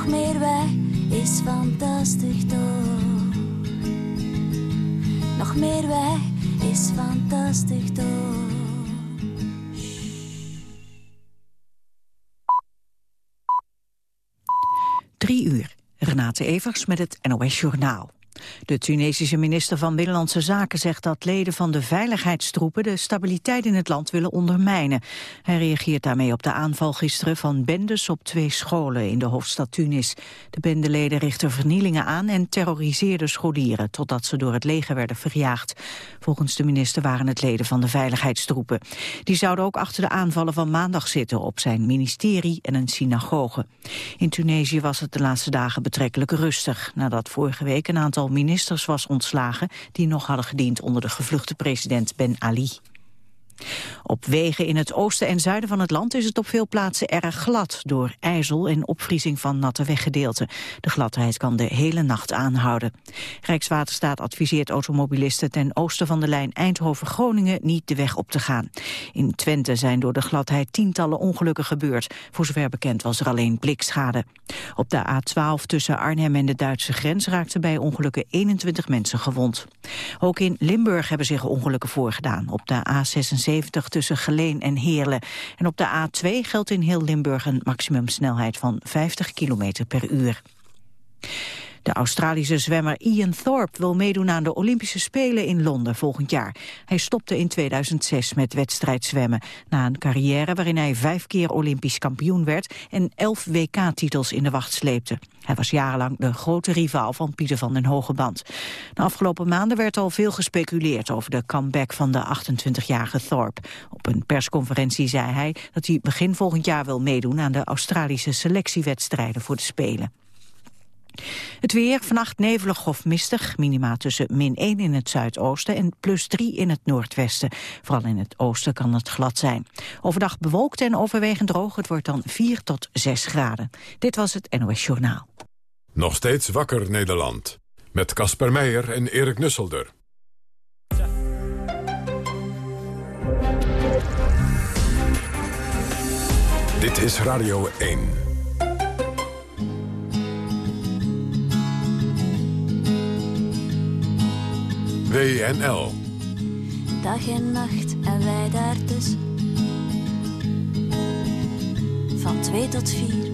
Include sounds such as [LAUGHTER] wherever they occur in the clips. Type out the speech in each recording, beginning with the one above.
Nog meer weg is fantastisch toch. Nog meer weg is fantastisch toch. Drie uur. Renate Evers met het NOS Journaal. De Tunesische minister van Binnenlandse Zaken zegt dat leden van de veiligheidstroepen de stabiliteit in het land willen ondermijnen. Hij reageert daarmee op de aanval gisteren van bendes op twee scholen in de hoofdstad Tunis. De bendeleden richten vernielingen aan en terroriseerden scholieren totdat ze door het leger werden verjaagd. Volgens de minister waren het leden van de veiligheidstroepen. Die zouden ook achter de aanvallen van maandag zitten op zijn ministerie en een synagoge. In Tunesië was het de laatste dagen betrekkelijk rustig nadat vorige week een aantal ministers was ontslagen... die nog hadden gediend onder de gevluchte president Ben Ali. Op wegen in het oosten en zuiden van het land is het op veel plaatsen erg glad door ijzel en opvriezing van natte weggedeelten. De gladheid kan de hele nacht aanhouden. Rijkswaterstaat adviseert automobilisten ten oosten van de lijn Eindhoven-Groningen niet de weg op te gaan. In Twente zijn door de gladheid tientallen ongelukken gebeurd. Voor zover bekend was er alleen blikschade. Op de A12 tussen Arnhem en de Duitse grens raakten bij ongelukken 21 mensen gewond. Ook in Limburg hebben zich ongelukken voorgedaan. Op de A76 tussen Geleen en Heerlen. En op de A2 geldt in heel Limburg een maximumsnelheid van 50 km per uur. De Australische zwemmer Ian Thorpe wil meedoen aan de Olympische Spelen in Londen volgend jaar. Hij stopte in 2006 met wedstrijdzwemmen. Na een carrière waarin hij vijf keer Olympisch kampioen werd en elf WK-titels in de wacht sleepte. Hij was jarenlang de grote rivaal van Pieter van den Hogeband. De afgelopen maanden werd al veel gespeculeerd over de comeback van de 28-jarige Thorpe. Op een persconferentie zei hij dat hij begin volgend jaar wil meedoen aan de Australische selectiewedstrijden voor de Spelen. Het weer, vannacht nevelig of mistig, minima tussen min 1 in het zuidoosten en plus 3 in het noordwesten. Vooral in het oosten kan het glad zijn. Overdag bewolkt en overwegend droog, het wordt dan 4 tot 6 graden. Dit was het NOS Journaal. Nog steeds wakker Nederland. Met Casper Meijer en Erik Nusselder. Dit is Radio 1. WNL. Dag en nacht en wij daartussen. Van twee tot vier.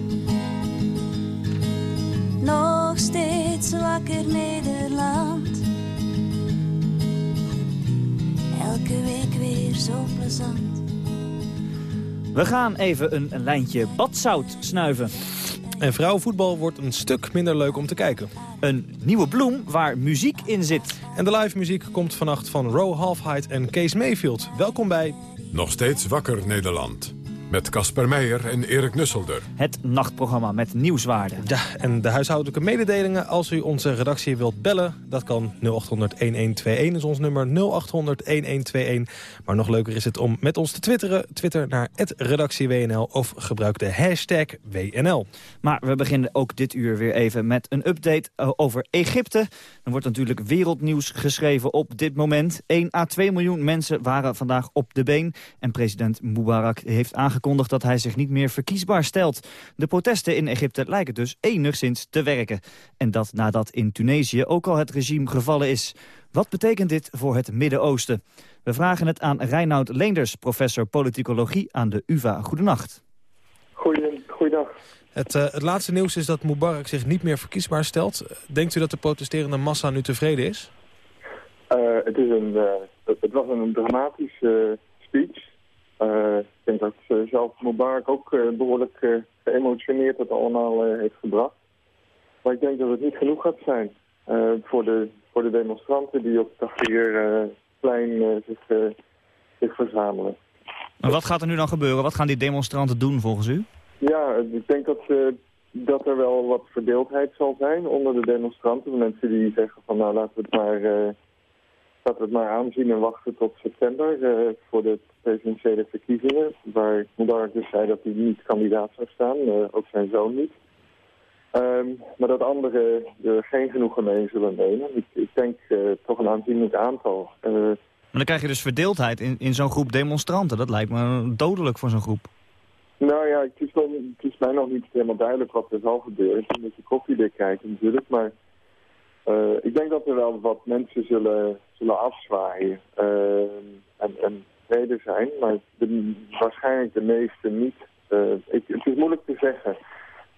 Nog steeds wakker Nederland. Elke week weer zo plezant. We gaan even een, een lijntje badzout snuiven. En vrouwenvoetbal wordt een stuk minder leuk om te kijken. Een nieuwe bloem waar muziek in zit. En de live muziek komt vannacht van Row Halfheid en Kees Mayfield. Welkom bij... Nog steeds wakker Nederland. Met Casper Meijer en Erik Nusselder. Het nachtprogramma met nieuwswaarden. Ja, en de huishoudelijke mededelingen. Als u onze redactie wilt bellen, dat kan 0800-1121 is ons nummer 0800-1121. Maar nog leuker is het om met ons te twitteren. Twitter naar redactieWNL of gebruik de hashtag WNL. Maar we beginnen ook dit uur weer even met een update eh, over Egypte. Er wordt natuurlijk wereldnieuws geschreven op dit moment. 1 à 2 miljoen mensen waren vandaag op de been. En president Mubarak heeft aangekondigd aangekondigd dat hij zich niet meer verkiesbaar stelt. De protesten in Egypte lijken dus enigszins te werken. En dat nadat in Tunesië ook al het regime gevallen is. Wat betekent dit voor het Midden-Oosten? We vragen het aan Reinoud Leenders, professor politicologie aan de UvA. Goedenacht. Goeiedag. Het, uh, het laatste nieuws is dat Mubarak zich niet meer verkiesbaar stelt. Denkt u dat de protesterende massa nu tevreden is? Uh, het, is een, uh, het was een dramatische speech. Ik denk dat uh, zelf Mubarak ook uh, behoorlijk geëmotioneerd het allemaal heeft gebracht. Maar ik denk dat het niet genoeg gaat zijn voor, de, voor de demonstranten die op het Tahrirplein zich, zich verzamelen. Maar wat gaat er nu dan gebeuren? Wat gaan die demonstranten doen volgens u? Ja, ik denk dat, dat er wel wat verdeeldheid zal zijn onder de demonstranten. De mensen die zeggen van nou laten we het maar, laten we het maar aanzien en wachten tot september voor de presidentiële verkiezingen. Waar Mubarak dus zei dat hij niet kandidaat zou staan, uh, ook zijn zoon niet. Um, maar dat anderen er geen genoegen mee zullen nemen. Ik, ik denk uh, toch een aanzienlijk aantal. Maar dan krijg je dus verdeeldheid in, in zo'n groep demonstranten. Dat lijkt me dodelijk voor zo'n groep. Nou ja, het is, wel, het is mij nog niet helemaal duidelijk wat er zal gebeuren. Ik moet je koffiedik kijken natuurlijk, maar uh, ik denk dat er wel wat mensen zullen, zullen afzwaaien uh, en, en zijn, maar waarschijnlijk de meeste niet. Ik, het is moeilijk te zeggen,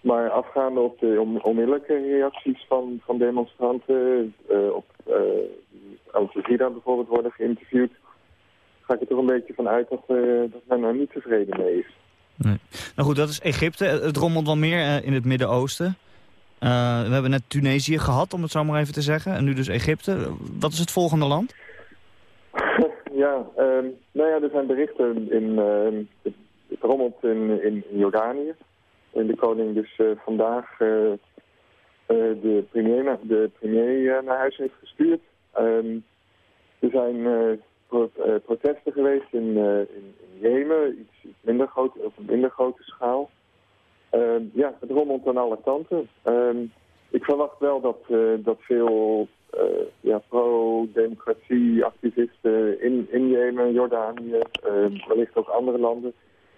maar afgaande op de on, onmiddellijke reacties van, van demonstranten, op Al Jazeera bijvoorbeeld worden geïnterviewd, ga ik er toch een beetje van uit dat, dat men er niet tevreden mee is. Nee. Nou goed, dat is Egypte. Het rommelt wel meer in het Midden-Oosten. Uh, we hebben net Tunesië gehad, om het zo maar even te zeggen. En nu dus Egypte. Wat is het volgende land? [LAUGHS] ja, uh, nou ja, er zijn berichten in... Uh, het rommelt in, in, Jordanië. En de koning dus uh, vandaag de premier, de premier naar huis heeft gestuurd. Ehm, er zijn protesten geweest in, in Jemen, iets, iets minder groot, op een minder grote schaal. Ehm, ja, het rommelt aan alle kanten. Ehm, ik verwacht wel dat, uh, dat veel uh, ja, pro-democratie-activisten in, in Jemen, Jordanië, uh, wellicht ook andere landen,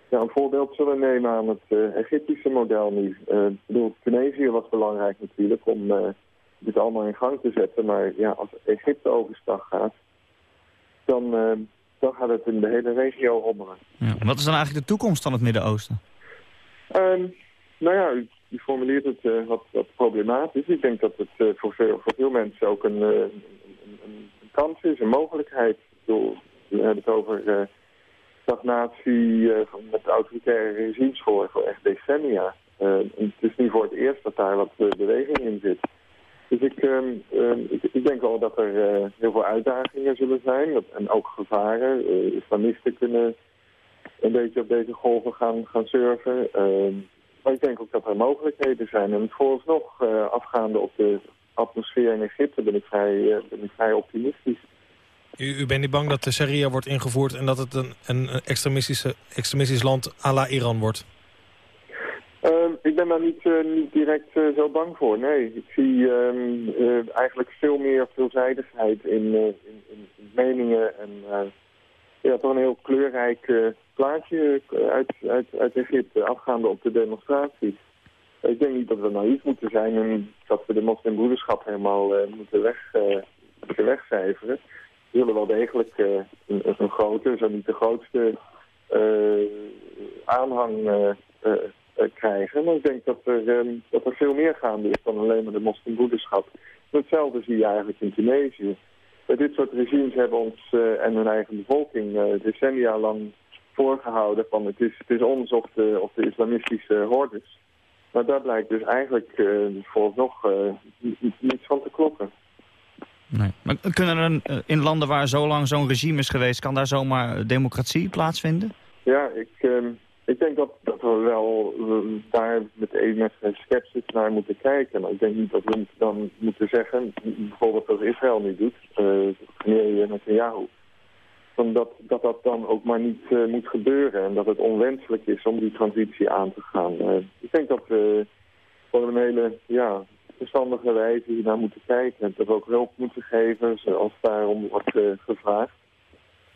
ja, een voorbeeld zullen nemen aan het uh, Egyptische model nu. ik bedoel, Tunesië was belangrijk natuurlijk om dit allemaal in gang te zetten. Maar ja, als Egypte overstag gaat, dan, dan gaat het in de hele regio rommelen. Ja, wat is dan eigenlijk de toekomst van het Midden-Oosten? Um, nou ja, u, formuleert het uh, wat, problematisch. Ik denk dat het uh, voor, veel, voor veel mensen ook een, uh, een, kans is, een mogelijkheid. Bedoel, we hebben het over stagnatie met autoritaire regimes voor, voor echt decennia. het is niet voor het eerst dat daar wat beweging in zit. Dus ik, ehm, ehm, ik, ik, denk wel dat er heel veel uitdagingen zullen zijn en ook gevaren. islamisten kunnen een beetje op deze golven gaan, gaan surfen. Uh, maar ik denk ook dat er mogelijkheden zijn. En vooralsnog, uh, afgaande op de atmosfeer in Egypte, ben ik vrij, uh, ben ik vrij optimistisch. U, u, bent niet bang dat de sharia wordt ingevoerd en dat het een, een extremistische, extremistisch land à la Iran wordt? Uh, ik ben daar niet, uh, niet direct uh, zo bang voor. Nee, ik zie ehm, eigenlijk veel meer veelzijdigheid in, in, in, meningen en ja, toch een heel kleurrijk uh, plaatje uit, uit, uit Egypte afgaande op de demonstraties. Ik denk niet dat we naïef moeten zijn en dat we de moslimbroederschap helemaal uh, moeten, weg, uh, wegcijferen. We zullen wel degelijk een, een, grote, zo niet de grootste aanhang krijgen. Maar ik denk dat er, dat er veel meer gaande is dan alleen maar de moslimbroederschap. Hetzelfde zie je eigenlijk in Tunesië dit soort regimes hebben ons uh, en hun eigen bevolking uh, decennia lang voorgehouden van het is, het is ons of de, of de islamistische hordes. Maar daar blijkt dus eigenlijk uh, vooralsnog niets van te kloppen. Nee. Maar kunnen er in landen waar zo lang zo'n regime is geweest, kan daar zomaar democratie plaatsvinden? Ja, ik, ehm, ik denk dat, dat we wel daar met enige sceptisch naar moeten kijken. Maar ik denk niet dat we dan moeten zeggen, bijvoorbeeld dat Israël nu doet, uh, met Netanyahu, van dat, dat dat dan ook maar niet uh, moet gebeuren en dat het onwenselijk is om die transitie aan te gaan. Uh, ik denk dat we voor een hele ja, verstandige wijze naar moeten kijken en dat ook hulp moeten geven zoals daarom wordt gevraagd.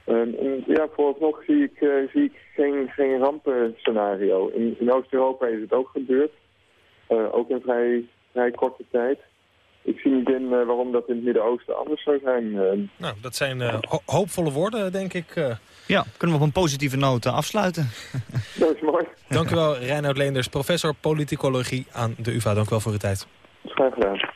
Ehm, ja, vooralsnog zie ik, uh, zie ik geen, geen rampenscenario. In, in Oost-Europa is het ook gebeurd. Uh, ook in vrij, vrij korte tijd. Ik zie niet in uh, waarom dat in het Midden-Oosten anders zou zijn. Nou, dat zijn ho hoopvolle woorden, denk ik. Ja, kunnen we op een positieve noot afsluiten. [LAUGHS] Dat is mooi. Dank u wel, Reinoud Leenders, professor politicologie aan de UvA. Dank u wel voor uw tijd. Graag gedaan.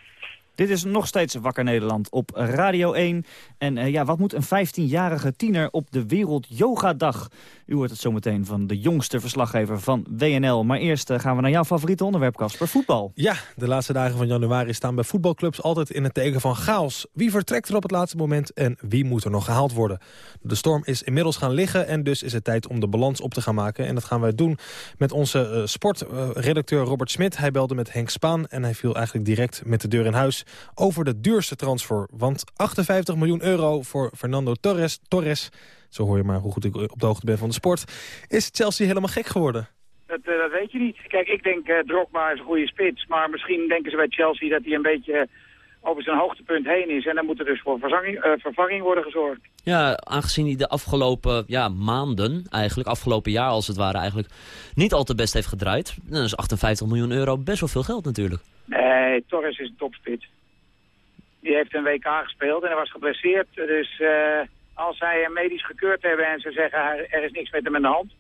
Dit is nog steeds Wakker Nederland op Radio 1. En uh, ja, wat moet een 15-jarige tiener op de Wereld Yoga Dag? U hoort het zometeen van de jongste verslaggever van WNL. Maar eerst uh, gaan we naar jouw favoriete onderwerp, Casper, voetbal. Ja, de laatste dagen van januari staan bij voetbalclubs altijd in het teken van chaos. Wie vertrekt er op het laatste moment en wie moet er nog gehaald worden? De storm is inmiddels gaan liggen en dus is het tijd om de balans op te gaan maken. En dat gaan wij doen met onze uh, sportredacteur Robert Smit. Hij belde met Henk Spaan en hij viel eigenlijk direct met de deur in huis over de duurste transfer. Want 58 miljoen euro voor Fernando Torres, Torres, zo hoor je maar hoe goed ik op de hoogte ben van de sport, is Chelsea helemaal gek geworden. Dat, uh, dat weet je niet. Kijk, ik denk uh, Drogba is een goede spits, maar misschien denken ze bij Chelsea dat hij een beetje over zijn hoogtepunt heen is. En dan moet er dus voor vervanging, uh, vervanging worden gezorgd. Ja, aangezien hij de afgelopen ja, maanden, eigenlijk afgelopen jaar als het ware, eigenlijk niet al te best heeft gedraaid. Dan is 58 miljoen euro best wel veel geld natuurlijk. Nee, Torres is een topspit. Die heeft een WK gespeeld en hij was geblesseerd. Dus uh, als zij hem medisch gekeurd hebben en ze zeggen er is niks met hem in de hand,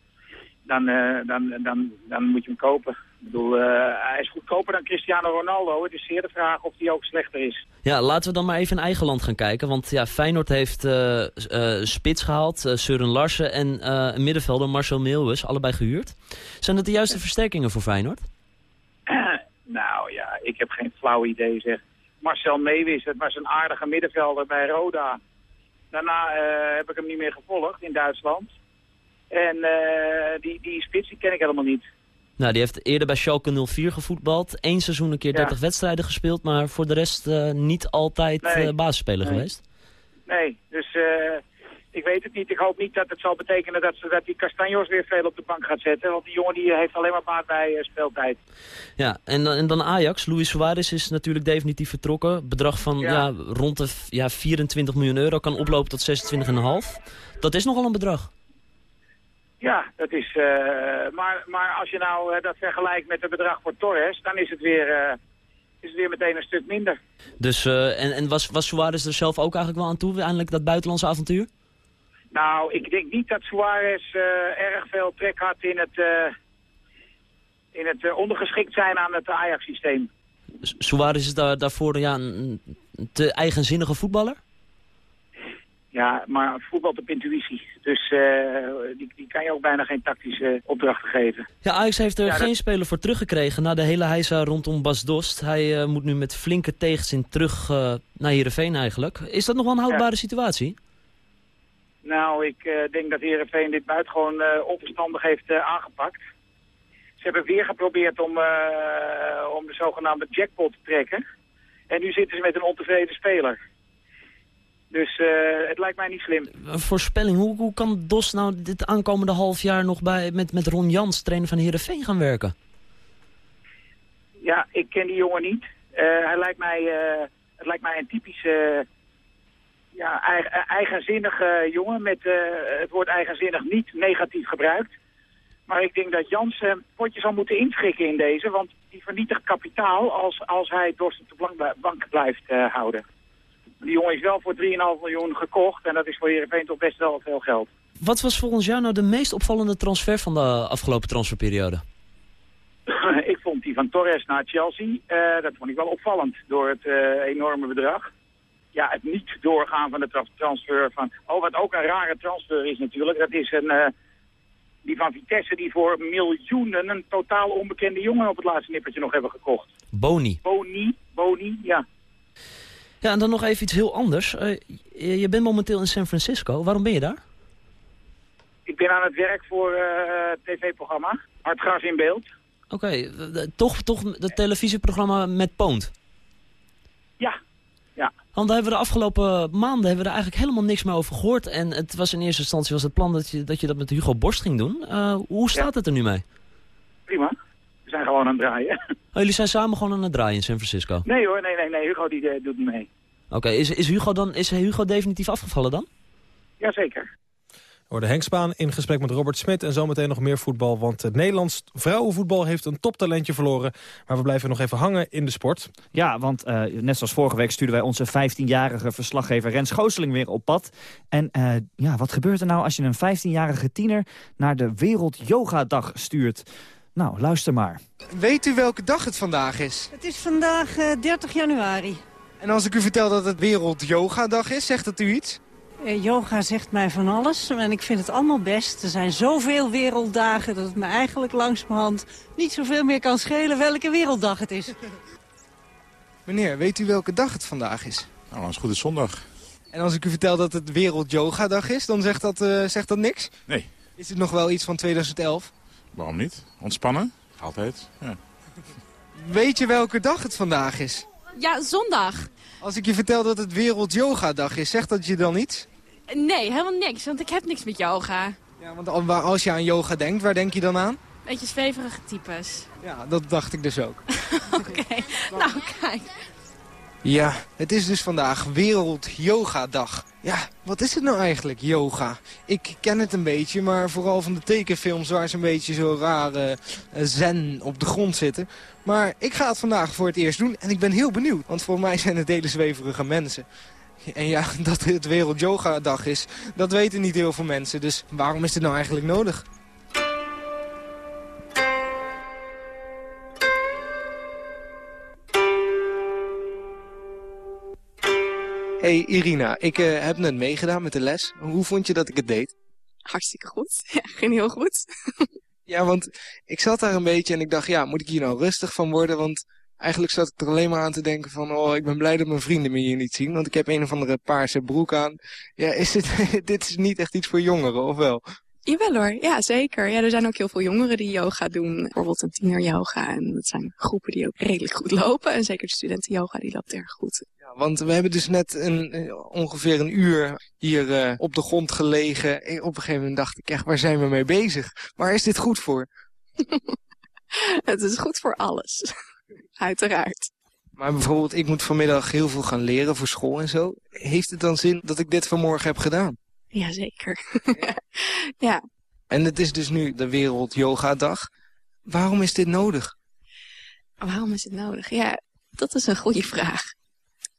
dan, uh, dan, dan, dan moet je hem kopen. Ik bedoel, uh, hij is goedkoper dan Cristiano Ronaldo. Het is zeer de vraag of hij ook slechter is. Ja, laten we dan maar even in eigen land gaan kijken. Want ja, Feyenoord heeft uh, Spits gehaald, uh, Søren Larsen en een middenvelder Marcel Meeuwis. Allebei gehuurd. Zijn dat de juiste versterkingen voor Feyenoord? [CLEARS THROAT] nou ja, ik heb geen flauw idee zeg. Marcel Meeuwis, het was een aardige middenvelder bij Roda. Daarna heb ik hem niet meer gevolgd in Duitsland. En die, die spits die ken ik helemaal niet. Nou, die heeft eerder bij Schalke 04 gevoetbald. Eén seizoen een keer 30 wedstrijden gespeeld, maar voor de rest uh, niet altijd nee. basisspeler nee. geweest. Nee, dus ik weet het niet. Ik hoop niet dat het zal betekenen dat, ze, dat die Castanjos weer veel op de bank gaat zetten. Want die jongen die heeft alleen maar baat bij speeltijd. Ja, en, en dan Ajax. Luis Suarez is natuurlijk definitief vertrokken. Bedrag van ja. ja rond de ja, 24 miljoen euro kan oplopen tot 26,5. Dat is nogal een bedrag. Ja, dat is, uh, maar, maar als je nou uh, dat vergelijkt met het bedrag voor Torres, dan is het weer, is het weer meteen een stuk minder. Dus, en, en was, was Suarez er zelf ook eigenlijk wel aan toe, eindelijk dat buitenlandse avontuur? Nou, ik denk niet dat Suarez erg veel trek had in het, in het ondergeschikt zijn aan het Ajax-systeem. Suarez is daar, daarvoor ja, een te eigenzinnige voetballer? Ja, maar voetbalt op intuïtie. Dus die, die kan je ook bijna geen tactische opdrachten geven. Ja, Ajax heeft er ja, geen dat... speler voor teruggekregen na de hele heisa rondom Bas Dost. Hij moet nu met flinke tegenzin terug naar Heerenveen eigenlijk. Is dat nog wel een houdbare ja. situatie? Nou, ik denk dat Heerenveen dit buitengewoon onverstandig heeft aangepakt. Ze hebben weer geprobeerd om, om de zogenaamde jackpot te trekken. En nu zitten ze met een ontevreden speler. Dus uh, het lijkt mij niet slim. Een voorspelling, hoe, hoe kan Dos nou dit aankomende half jaar nog bij, met, met Ron Jans, trainer van Heerenveen, gaan werken? Ja, ik ken die jongen niet. Uh, hij lijkt mij, uh, het lijkt mij een typische ja, eigen, eigenzinnige jongen met het woord eigenzinnig niet negatief gebruikt. Maar ik denk dat Jans een potje zal moeten inschikken in deze, want die vernietigt kapitaal als, als hij Dos op de bank blijft houden. Die jongen is wel voor 3,5 miljoen gekocht en dat is voor Heerenveen toch best wel veel geld. Wat was volgens jou nou de meest opvallende transfer van de afgelopen transferperiode? [LAUGHS] ik vond die van Torres naar Chelsea, uh, dat vond ik wel opvallend door het uh, enorme bedrag. Ja, het niet doorgaan van de tra transfer van... Oh, wat ook een rare transfer is natuurlijk, dat is een... Uh, die van Vitesse die voor miljoenen een totaal onbekende jongen op het laatste nippertje nog hebben gekocht. Boni. Boni, Boni, ja. Ja, en dan nog even iets heel anders. Uh, je bent momenteel in San Francisco. Waarom ben je daar? Ik ben aan het werk voor het uh, tv-programma. Hartgras in beeld. Oké, okay, toch, toch het televisieprogramma met Poont? Ja, ja. Want daar hebben we de afgelopen maanden hebben we er eigenlijk helemaal niks meer over gehoord. En het was in eerste instantie was het plan dat je dat, je dat met Hugo Borst ging doen. Uh, hoe staat ja. het er nu mee? Prima. We zijn gewoon aan het draaien. Oh, jullie zijn samen gewoon aan het draaien in San Francisco? Nee hoor, nee, nee, nee. Hugo die, uh, doet niet mee. Oké, okay. is, is, Hugo dan, is Hugo definitief afgevallen dan? Jazeker. Hoorde Henk Spaan in gesprek met Robert Smit en zometeen nog meer voetbal. Want het Nederlands vrouwenvoetbal heeft een toptalentje verloren. Maar we blijven nog even hangen in de sport. Ja, want uh, net zoals vorige week stuurden wij onze 15-jarige verslaggever Rens Gooseling weer op pad. En uh, ja, wat gebeurt er nou als je een 15-jarige tiener naar de Wereld Yoga Dag stuurt? Nou, luister maar. Weet u welke dag het vandaag is? Het is vandaag uh, 30 januari. En als ik u vertel dat het Wereld Yoga Dag is, zegt dat u iets? Uh, yoga zegt mij van alles en ik vind het allemaal best. Er zijn zoveel werelddagen dat het me eigenlijk langzamerhand niet zoveel meer kan schelen welke werelddag het is. [LAUGHS] Meneer, weet u welke dag het vandaag is? Nou, als het goed is zondag. En als ik u vertel dat het Wereld Yoga Dag is, dan zegt dat, uh, zegt dat niks? Nee. Is het nog wel iets van 2011? Waarom niet? Ontspannen? Altijd, ja. [LAUGHS] Weet je welke dag het vandaag is? Ja, zondag. Als ik je vertel dat het Wereld Yoga Dag is, zegt dat je dan iets? Nee, helemaal niks, want ik heb niks met yoga. Ja, want als je aan yoga denkt, waar denk je dan aan? Beetje zweverige types. Ja, dat dacht ik dus ook. [LAUGHS] Oké, okay. nou kijk. Ja, het is dus vandaag Wereld Yoga Dag. Ja, wat is het nou eigenlijk, yoga? Ik ken het een beetje, maar vooral van de tekenfilms waar ze een beetje zo rare eh, zen op de grond zitten. Maar ik ga het vandaag voor het eerst doen en ik ben heel benieuwd. Want voor mij zijn het hele zweverige mensen. En ja, [LAUGHS] dat het Wereld Yoga Dag is, dat weten niet heel veel mensen. Dus waarom is dit nou eigenlijk nodig? Hey Irina, ik eh, heb net meegedaan met de les. Hoe vond je dat ik het deed? Hartstikke goed. [LAUGHS] Ja, ging heel goed. [LAUGHS] Ja, want ik zat daar een beetje en ik dacht, ja, moet ik hier nou rustig van worden? Want eigenlijk zat ik er alleen maar aan te denken van, oh, ik ben blij dat mijn vrienden me hier niet zien. Want ik heb een of andere paarse broek aan. Ja, is dit, [LAUGHS] dit is niet echt iets voor jongeren, of wel? Jawel hoor, ja zeker. Ja, er zijn ook heel veel jongeren die yoga doen. Bijvoorbeeld een tieneryoga. En dat zijn groepen die ook redelijk goed lopen. En zeker de studentenyoga, die loopt erg goed. Ja, want we hebben dus net een, ongeveer een uur hier eh, op de grond gelegen. En op een gegeven moment dacht ik echt, waar zijn we mee bezig? Waar is dit goed voor? [LAUGHS] Het is goed voor alles. Uiteraard. Maar bijvoorbeeld, ik moet vanmiddag heel veel gaan leren voor school en zo. Heeft het dan zin dat ik dit vanmorgen heb gedaan? Jazeker. [LAUGHS] ja. En het is dus nu de Wereld Yoga Dag. Waarom is dit nodig? Waarom is het nodig? Ja, dat is een goede vraag.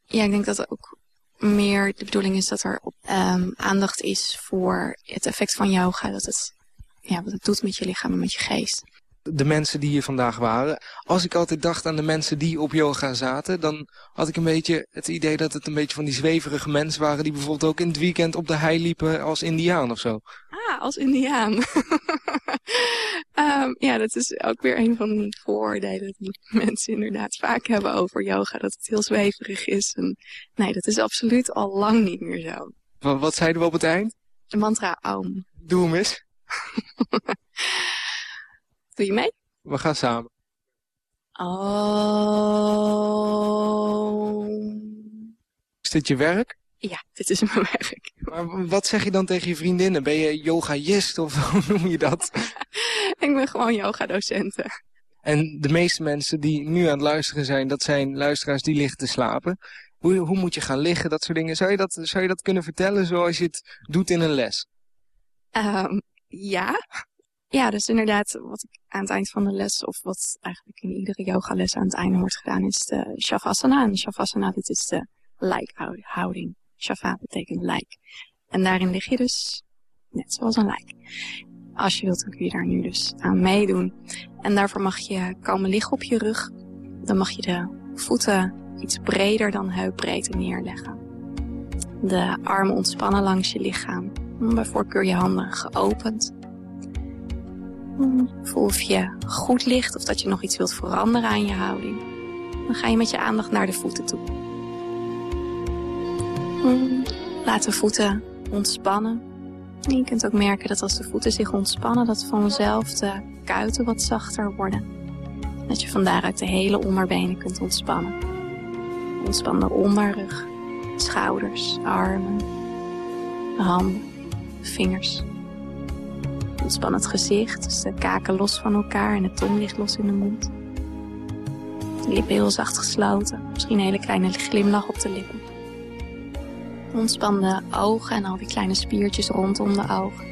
Ja, ik denk dat er ook meer de bedoeling is dat er ehm, aandacht is voor het effect van yoga. Dat het, ja, wat het doet met je lichaam en met je geest. De mensen die hier vandaag waren. Als ik altijd dacht aan de mensen die op yoga zaten, dan had ik een beetje het idee dat het een beetje van die zweverige mensen waren die bijvoorbeeld ook in het weekend op de hei liepen als indiaan of zo. Ah, als indiaan. [LAUGHS] Ehm, ja, dat is ook weer een van de vooroordelen die mensen inderdaad vaak hebben over yoga. Dat het heel zweverig is. En nee, dat is absoluut al lang niet meer zo. Wat, wat zeiden we op het eind? De mantra Aum. Doe hem eens. [LAUGHS] Doe je mee? We gaan samen. Oh. Is dit je werk? Ja, dit is mijn werk. Maar wat zeg je dan tegen je vriendinnen? Ben je yogayist of [LAUGHS] hoe noem je dat? [LAUGHS] ik ben gewoon yogadocenten. En de meeste mensen die nu aan het luisteren zijn, dat zijn luisteraars die liggen te slapen. Hoe, hoe moet je gaan liggen, dat soort dingen. Zou je dat, zou je dat kunnen vertellen zoals je het doet in een les? Um, ja. Ja, dus inderdaad, wat ik aan het eind van de les, of wat eigenlijk in iedere yogales aan het einde wordt gedaan, is de Shavasana. En Shavasana, dit is de lijkhouding. Shava betekent lijk. En daarin lig je dus net zoals een lijk. Als je wilt, dan kun je daar nu dus aan meedoen. En daarvoor mag je komen liggen op je rug. Dan mag je de voeten iets breder dan heupbreedte neerleggen. De armen ontspannen langs je lichaam. Bij voorkeur je handen geopend. Voel of je goed ligt of dat je nog iets wilt veranderen aan je houding. Dan ga je met je aandacht naar de voeten toe. Laat de voeten ontspannen. En je kunt ook merken dat als de voeten zich ontspannen, dat vanzelf de kuiten wat zachter worden. Dat je van daaruit de hele onderbenen kunt ontspannen. Ontspan de onderrug, schouders, armen, handen, vingers. Ontspan het gezicht, dus de kaken los van elkaar en de tong ligt los in de mond. De lippen heel zacht gesloten, misschien een hele kleine glimlach op de lippen. Ontspan de ogen en al die kleine spiertjes rondom de ogen.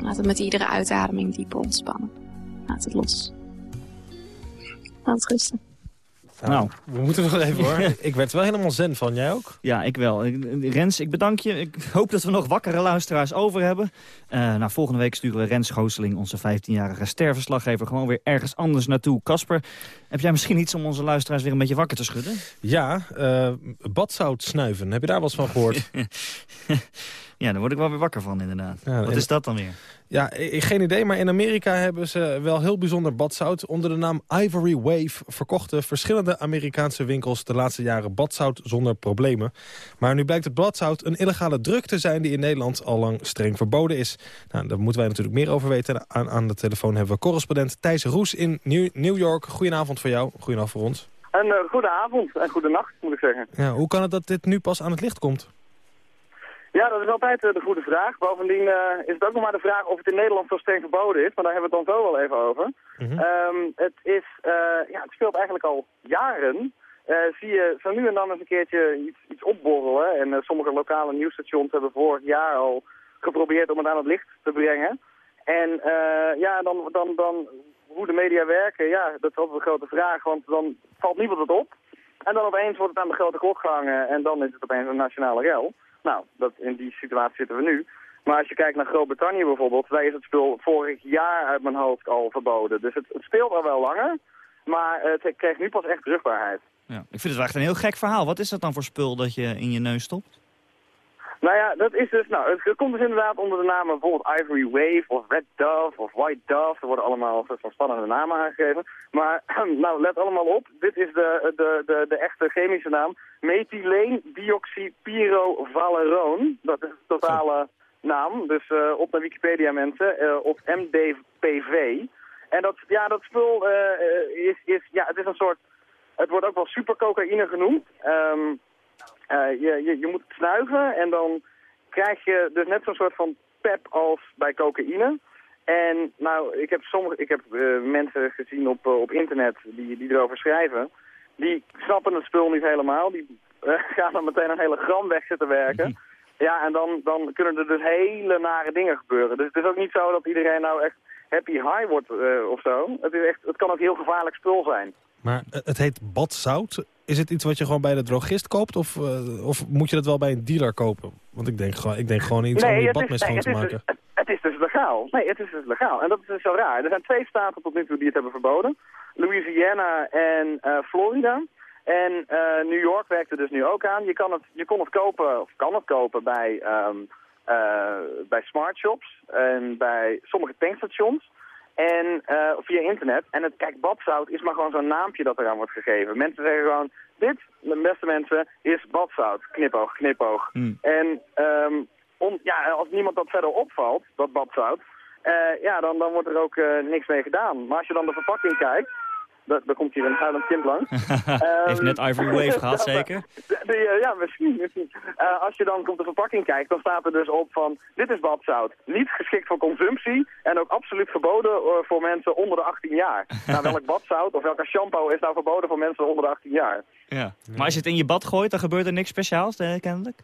Laat het met iedere uitademing dieper ontspannen. Laat het los. Laat het rusten. Nou, we moeten nog even hoor. [LAUGHS] ik werd wel helemaal zen van. Jij ook? Ja, ik wel. Rens, ik bedank je. Ik hoop dat we nog wakkere luisteraars over hebben. Uh, nou, volgende week sturen we Rens Gooseling, onze 15-jarige sterverslaggever, gewoon weer ergens anders naartoe. Kasper, heb jij misschien iets om onze luisteraars weer een beetje wakker te schudden? Ja, uh, badzout snuiven. Heb je daar wat van gehoord? [LAUGHS] ja, daar word ik wel weer wakker van inderdaad. Ja, wat is dat dan weer? Ja, geen idee, maar in Amerika hebben ze wel heel bijzonder badzout. Onder de naam Ivory Wave verkochten verschillende Amerikaanse winkels de laatste jaren badzout zonder problemen. Maar nu blijkt het badzout een illegale druk te zijn die in Nederland al lang streng verboden is. Nou, daar moeten wij natuurlijk meer over weten. Aan, aan de telefoon hebben we correspondent Thijs Roes in New York. Goedenavond voor jou, goedenavond voor ons. Een uh, goede avond en goede nacht, moet ik zeggen. Ja, hoe kan het dat dit nu pas aan het licht komt? Ja, dat is altijd uh, de goede vraag. Bovendien uh, is het ook nog maar de vraag of het in Nederland zo streng verboden is. Maar daar hebben we het dan zo wel even over. Mhm. um, het, is, uh, ja, het speelt eigenlijk al jaren eh, zie je zo nu en dan eens een keertje iets, iets opborrelen. En eh, sommige lokale nieuwsstations hebben vorig jaar al geprobeerd om het aan het licht te brengen. En eh, ja, dan, dan, dan hoe de media werken, ja, dat is altijd een grote vraag, want dan valt niemand het op. En dan opeens wordt het aan de grote klok gehangen en dan is het opeens een nationale rel. Nou, dat, in die situatie zitten we nu. Maar als je kijkt naar Groot-Brittannië bijvoorbeeld, daar is het spul vorig jaar uit mijn hoofd al verboden. Dus het, het speelt al wel langer, maar het kreeg nu pas echt rugbaarheid. Ja, ik vind het echt een heel gek verhaal. Wat is dat dan voor spul dat je in je neus stopt? Nou ja, dat is dus, nou, het komt dus inderdaad onder de namen bijvoorbeeld Ivory Wave of Red Dove of White Dove. Er worden allemaal van spannende namen aangegeven. Maar, [CLEARS THROAT] nou, let allemaal op. Dit is de, de, de, de echte chemische naam. Methylene-dioxypyrovaleron. Dat is de totale naam. Dus uh, op naar Wikipedia mensen. Uh, of MDPV. En dat, ja, dat spul uh, is, is, ja, het is een soort, het wordt ook wel supercocaïne genoemd. Um, je, je, je moet het snuiven en dan krijg je dus net zo'n soort van pep als bij cocaïne. En nou, ik heb, sommige, ik heb uh, mensen gezien op, uh, op internet die, die erover schrijven. Die snappen het spul niet helemaal. Die [LAUGHS] gaan dan meteen een hele gram weg zitten werken. [LAUGHS] Ja, en dan, dan kunnen er dus hele nare dingen gebeuren. Dus het is ook niet zo dat iedereen nou echt happy high wordt of zo. Het, is echt, het kan ook heel gevaarlijk spul zijn. Maar het heet badzout. Is het iets wat je gewoon bij de drogist koopt? Of, uh, of moet je dat wel bij een dealer kopen? Want ik denk gewoon, ik denk gewoon iets nee, om je bad mee schoon te is maken. Dus, het, het is dus legaal. Nee, het is dus legaal. En dat is dus zo raar. Er zijn twee staten tot nu toe die het hebben verboden. Louisiana en uh, Florida. En uh, New York werkt er dus nu ook aan. Je, kan het, je kon het kopen, of kan het kopen bij, um, bij smart shops en bij sommige tankstations. En uh, via internet. En het, kijk, badzout is maar gewoon zo'n naampje dat eraan wordt gegeven. Mensen zeggen gewoon, dit, de beste mensen, is badzout. Knipoog, knipoog. Hmm. En um, ja, als niemand dat verder opvalt, dat badzout, uh, ja, dan, dan wordt er ook uh, niks mee gedaan. Maar als je dan de verpakking kijkt, daar komt hier een huilend kind langs. um, [LAUGHS] Heeft net Ivory Wave gehad, [LAUGHS] zeker? [LAUGHS] Ja, misschien. misschien. Uh, als je dan op de verpakking kijkt, dan staat er dus op van... dit is badzout. Niet geschikt voor consumptie en ook absoluut verboden uh, voor mensen onder de 18 jaar. nou, welk badzout of welke shampoo is nou verboden voor mensen onder de 18 jaar? Ja. Maar als je het in je bad gooit, dan gebeurt er niks speciaals, eh, kennelijk?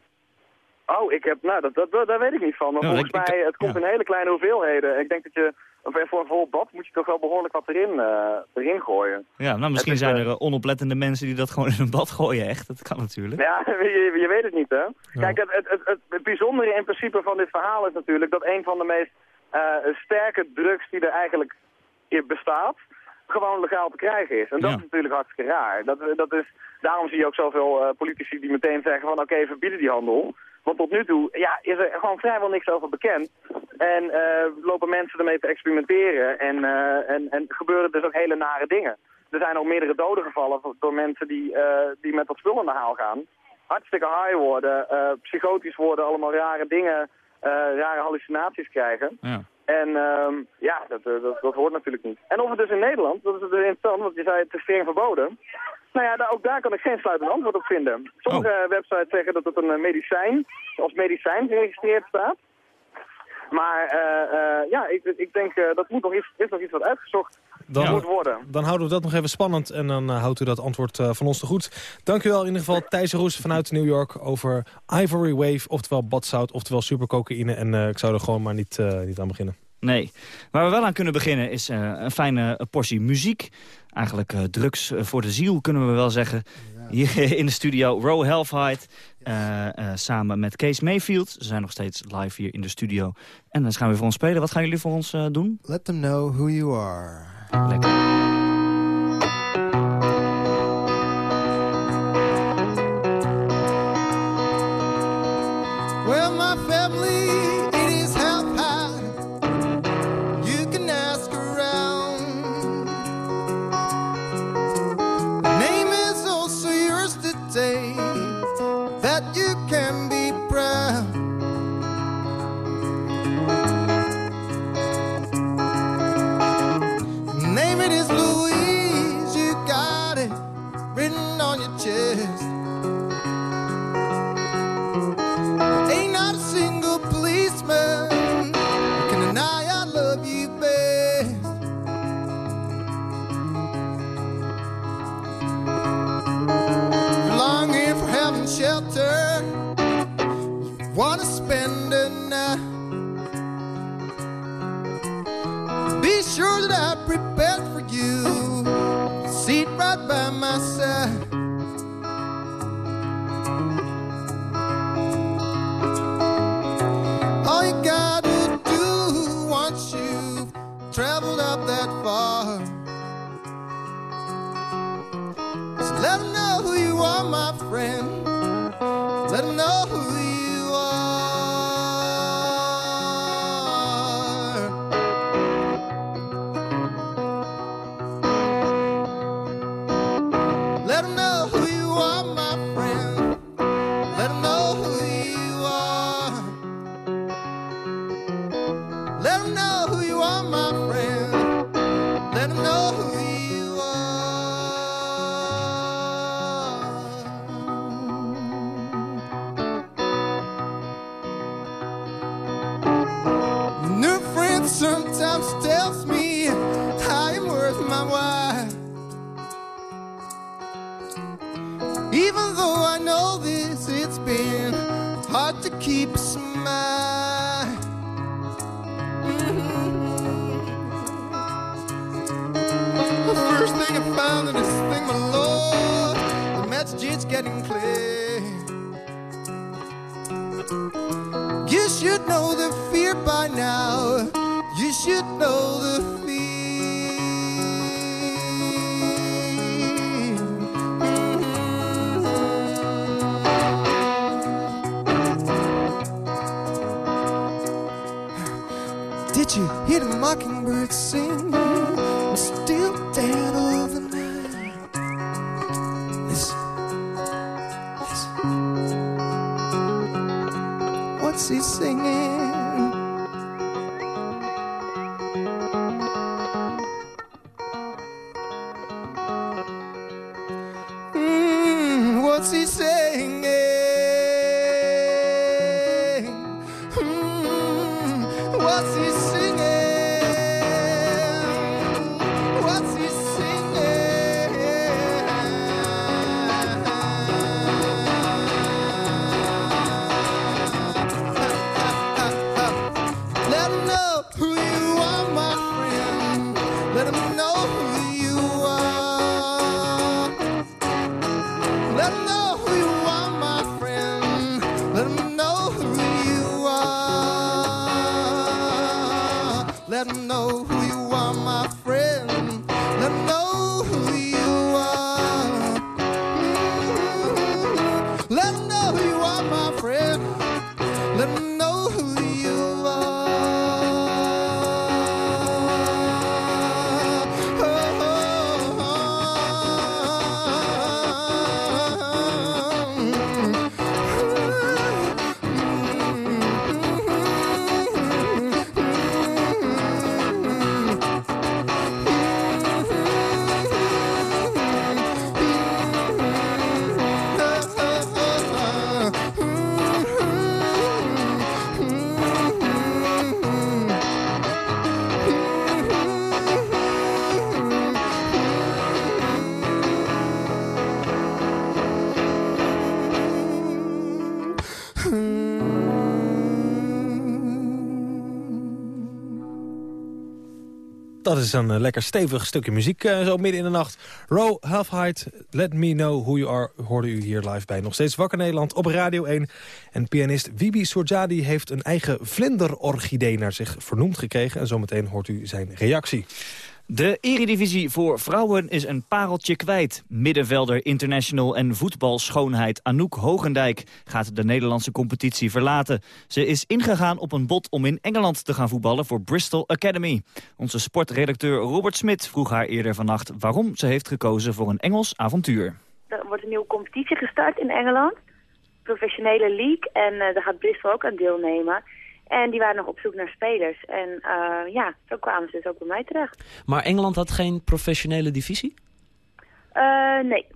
Oh, ik heb, nou, dat, dat, daar weet ik niet van. Maar Nou, volgens ik- mij, het komt ja. in hele kleine hoeveelheden. Ik denk dat je, voor een vol bad moet je toch wel behoorlijk wat erin, uh, erin gooien. Ja, nou misschien is, zijn eh, er eh, onoplettende mensen die dat gewoon in een bad gooien, echt. Dat kan natuurlijk. Ja, [LAUGHS] je, je weet het niet, hè? Kijk, het, het, het, bijzondere in principe van dit verhaal is natuurlijk dat een van de meest eh, sterke drugs die er eigenlijk bestaat, gewoon legaal te krijgen is. En dat Ja. is natuurlijk hartstikke raar. Dat, dat is, daarom zie je ook zoveel eh, politici die meteen zeggen van oké, verbieden die handel. Want tot nu toe ja, is er gewoon vrijwel niks over bekend. En eh, lopen mensen ermee te experimenteren en, eh, en, en gebeuren dus ook hele nare dingen. Er zijn al meerdere doden gevallen door mensen die, eh, die met dat spul aan de haal gaan. Hartstikke high worden, psychotisch worden, allemaal rare dingen, rare hallucinaties krijgen. Ja. En ehm, ja, dat, dat, dat hoort natuurlijk niet. En of het dus in Nederland, dat is dus interessant, want je zei het is streng verboden. Nou ja, ook daar kan ik geen sluitend antwoord op vinden. Sommige websites zeggen dat het een eh, medicijn, als medicijn geregistreerd staat. Maar eh, eh, ja, ik, ik denk dat moet nog iets, is nog iets wat uitgezocht Dan, moet worden. dan houden we dat nog even spannend en dan houdt u dat antwoord van ons te goed. Dank u wel in ieder geval Thijs Roes vanuit New York over Ivory Wave, oftewel badzout, oftewel supercocaïne. En ik zou er gewoon maar niet, niet aan beginnen. Nee. Waar we wel aan kunnen beginnen is eh, een fijne portie muziek. Eigenlijk eh, drugs eh, voor de ziel, kunnen we wel zeggen. Hier [LAUGHS] in de studio Row Halfhide. samen met Kees Mayfield. Ze zijn nog steeds live hier in de studio. En dan gaan we voor ons spelen. Wat gaan jullie voor ons doen? Let them know who you are. Lekker. Know the fear by now. You should know the Dat is een eh, lekker stevig stukje muziek eh, zo midden in de nacht. Row Half Height, Let Me Know Who You Are, hoorde u hier live bij. Nog steeds Wakker Nederland op Radio 1. En pianist Wibi Sorjadi heeft een eigen vlinderorchidee naar zich vernoemd gekregen. En zometeen hoort u zijn reactie. De eredivisie voor vrouwen is een pareltje kwijt. Middenvelder international en voetbalschoonheid Anouk Hogendijk gaat de Nederlandse competitie verlaten. Ze is ingegaan op een bod om in Engeland te gaan voetballen voor Bristol Academy. Onze sportredacteur Robert Smit vroeg haar eerder vannacht waarom ze heeft gekozen voor een Engels avontuur. Er wordt een nieuwe competitie gestart in Engeland. Professionele league. En eh, daar gaat Bristol ook aan deelnemen. En die waren nog op zoek naar spelers. En eh, ja, zo kwamen ze dus ook bij mij terecht. Maar Engeland had geen professionele divisie? Eh, nee.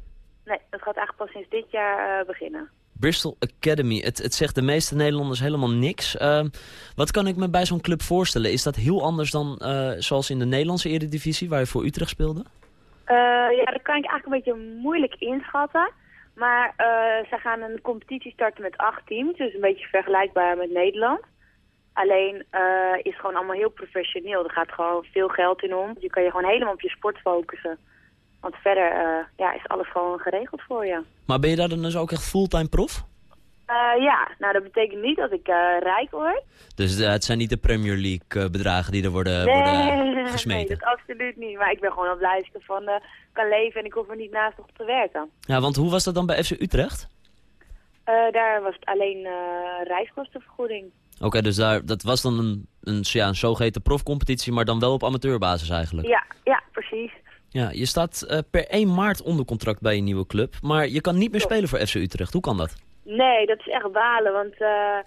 Nee, dat gaat eigenlijk pas sinds dit jaar eh, beginnen. Bristol Academy, het, het zegt de meeste Nederlanders helemaal niks. Ehm, wat kan ik me bij zo'n club voorstellen? Is dat heel anders dan zoals in de Nederlandse eredivisie, waar je voor Utrecht speelde? Ja, dat kan ik eigenlijk een beetje moeilijk inschatten. Maar ze gaan een competitie starten met acht teams, dus een beetje vergelijkbaar met Nederland. Alleen eh, is gewoon allemaal heel professioneel. Er gaat gewoon veel geld in om. Je kan je gewoon helemaal op je sport focussen. Want verder eh, ja, is alles gewoon geregeld voor je. Maar ben je daar dan dus ook echt fulltime prof? Eh, ja, nou dat betekent niet dat ik rijk word. Dus het zijn niet de Premier League bedragen die er worden, nee, worden [LAUGHS] nee, gesmeten? dat absoluut niet. Maar ik ben gewoon wel blij dat ik ervan kan leven en ik hoef er niet naast nog te werken. Ja, want hoe was dat dan bij FC Utrecht? Daar was het alleen reiskostenvergoeding. Oké, dus daar, dat was dan een, een, ja, een zogeheten profcompetitie, maar dan wel op amateurbasis eigenlijk. Ja, ja, precies. Ja, je staat eh, per 1 maart onder contract bij een nieuwe club, maar je kan niet meer spelen voor FC Utrecht. Hoe kan dat? Nee, dat is echt balen, want eh,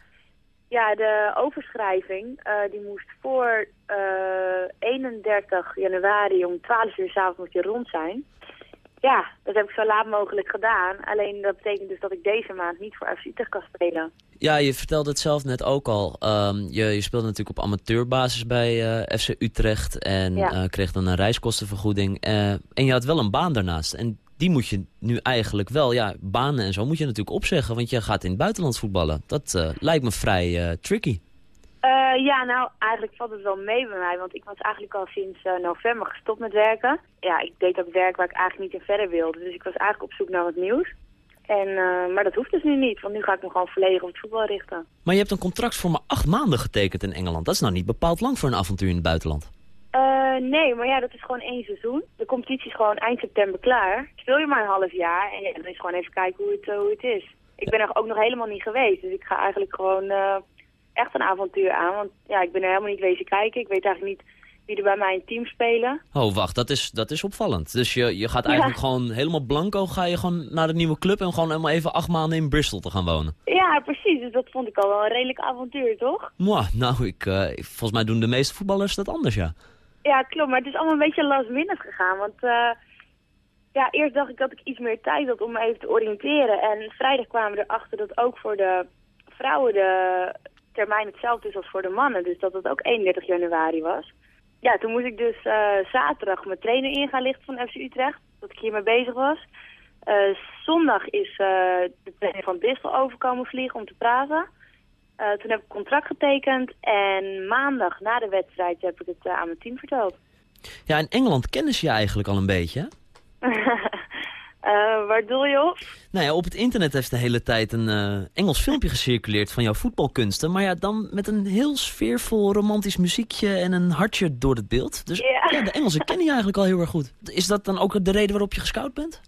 ja, de overschrijving eh, die moest voor eh, 31 januari om 12 uur s'avonds rond zijn. Ja, dat heb ik zo laat mogelijk gedaan. Alleen dat betekent dus dat ik deze maand niet voor FC Utrecht kan spelen. Ja, je vertelde het zelf net ook al. Ehm, je, je speelde natuurlijk op amateurbasis bij eh, FC Utrecht en Ja. eh, kreeg dan een reiskostenvergoeding. Eh, en je had wel een baan daarnaast. En die moet je nu eigenlijk wel, ja, banen en zo moet je natuurlijk opzeggen, want je gaat in het buitenland voetballen. Dat lijkt me vrij tricky. Eh, ja, nou, eigenlijk valt het wel mee bij mij, want ik was eigenlijk al sinds eh, november gestopt met werken. Ja, ik deed ook werk waar ik eigenlijk niet in verder wilde, dus ik was eigenlijk op zoek naar wat nieuws. En, eh, maar dat hoeft dus nu niet, want nu ga ik me gewoon volledig op het voetbal richten. Maar je hebt een contract voor maar acht maanden getekend in Engeland. Dat is nou niet bepaald lang voor een avontuur in het buitenland. Nee, maar ja, dat is gewoon één seizoen. De competitie is gewoon eind september klaar. Speel je maar een half jaar en ja, dan is gewoon even kijken hoe het, hoe het is. Ik ben er ook nog helemaal niet geweest, dus ik ga eigenlijk gewoon echt een avontuur aan. Want ja, ik ben er helemaal niet wezen kijken. Ik weet eigenlijk niet wie er bij mij in team spelen. Oh, wacht, dat is, dat is opvallend. Dus je, je gaat eigenlijk gewoon helemaal blanco, ga je gewoon naar de nieuwe club en gewoon helemaal even acht maanden in Bristol te gaan wonen. Ja, precies. Dus dat vond ik al wel een redelijk avontuur, toch? Mwah, nou, ik, eh, volgens mij doen de meeste voetballers dat anders, ja. Ja, klopt. Maar het is allemaal een beetje last minute gegaan. Want eh, ja, eerst dacht ik dat ik iets meer tijd had om me even te oriënteren. En vrijdag kwamen we erachter dat ook voor de vrouwen de termijn hetzelfde is als voor de mannen. Dus dat het ook 31 januari was. Ja, toen moest ik dus eh, zaterdag mijn trainer in gaan lichten van FC Utrecht. Dat ik hiermee bezig was. Eh, zondag is eh, de trainer van Bristol overkomen vliegen om te praten. Toen heb ik contract getekend en maandag na de wedstrijd heb ik het aan mijn team verteld. Ja, in Engeland kennen ze je eigenlijk al een beetje, hè? [LAUGHS] Eh, waar doe je op? Nou ja, op het internet heeft de hele tijd een eh, Engels filmpje gecirculeerd van jouw voetbalkunsten. Maar ja, dan met een heel sfeervol romantisch muziekje en een hartje door het beeld. Dus Ja. ja, de Engelsen kennen je eigenlijk al heel erg goed. Is dat dan ook de reden waarop je gescout bent?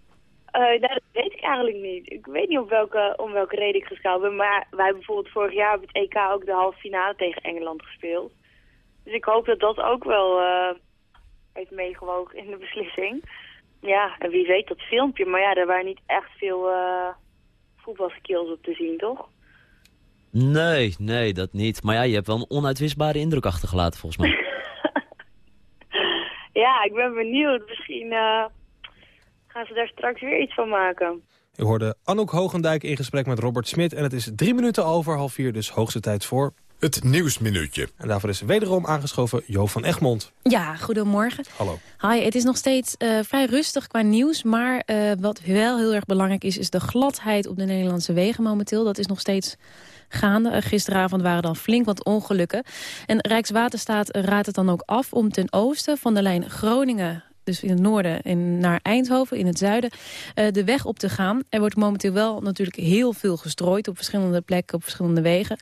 Nou, dat weet ik eigenlijk niet. Ik weet niet op welke, om welke reden ik geschaald ben. Maar wij hebben bijvoorbeeld vorig jaar op het EK ook de halve finale tegen Engeland gespeeld. Dus ik hoop dat dat ook wel heeft meegewogen in de beslissing. Ja, en wie weet dat filmpje. Maar ja, er waren niet echt veel eh voetbalskills op te zien, toch? Nee, nee, dat niet. Maar ja, je hebt wel een onuitwisbare indruk achtergelaten volgens mij. [LAUGHS] Ja, ik ben benieuwd. Misschien eh, gaan ze daar straks weer iets van maken. U hoorde Anouk Hogendijk in gesprek met Robert Smit. En het is drie minuten over half vier, dus hoogste tijd voor... Het Nieuwsminuutje. En daarvoor is wederom aangeschoven Jo van Egmond. Ja, goedemorgen. Hallo. Hi, het is nog steeds eh, vrij rustig qua nieuws. Maar eh, wat wel heel erg belangrijk is, is de gladheid op de Nederlandse wegen momenteel. Dat is nog steeds gaande. Eh, gisteravond waren dan flink wat ongelukken. En Rijkswaterstaat raadt het dan ook af om ten oosten van de lijn Groningen dus in het noorden en naar Eindhoven, in het zuiden, eh, de weg op te gaan. Er wordt momenteel wel natuurlijk heel veel gestrooid op verschillende plekken, op verschillende wegen.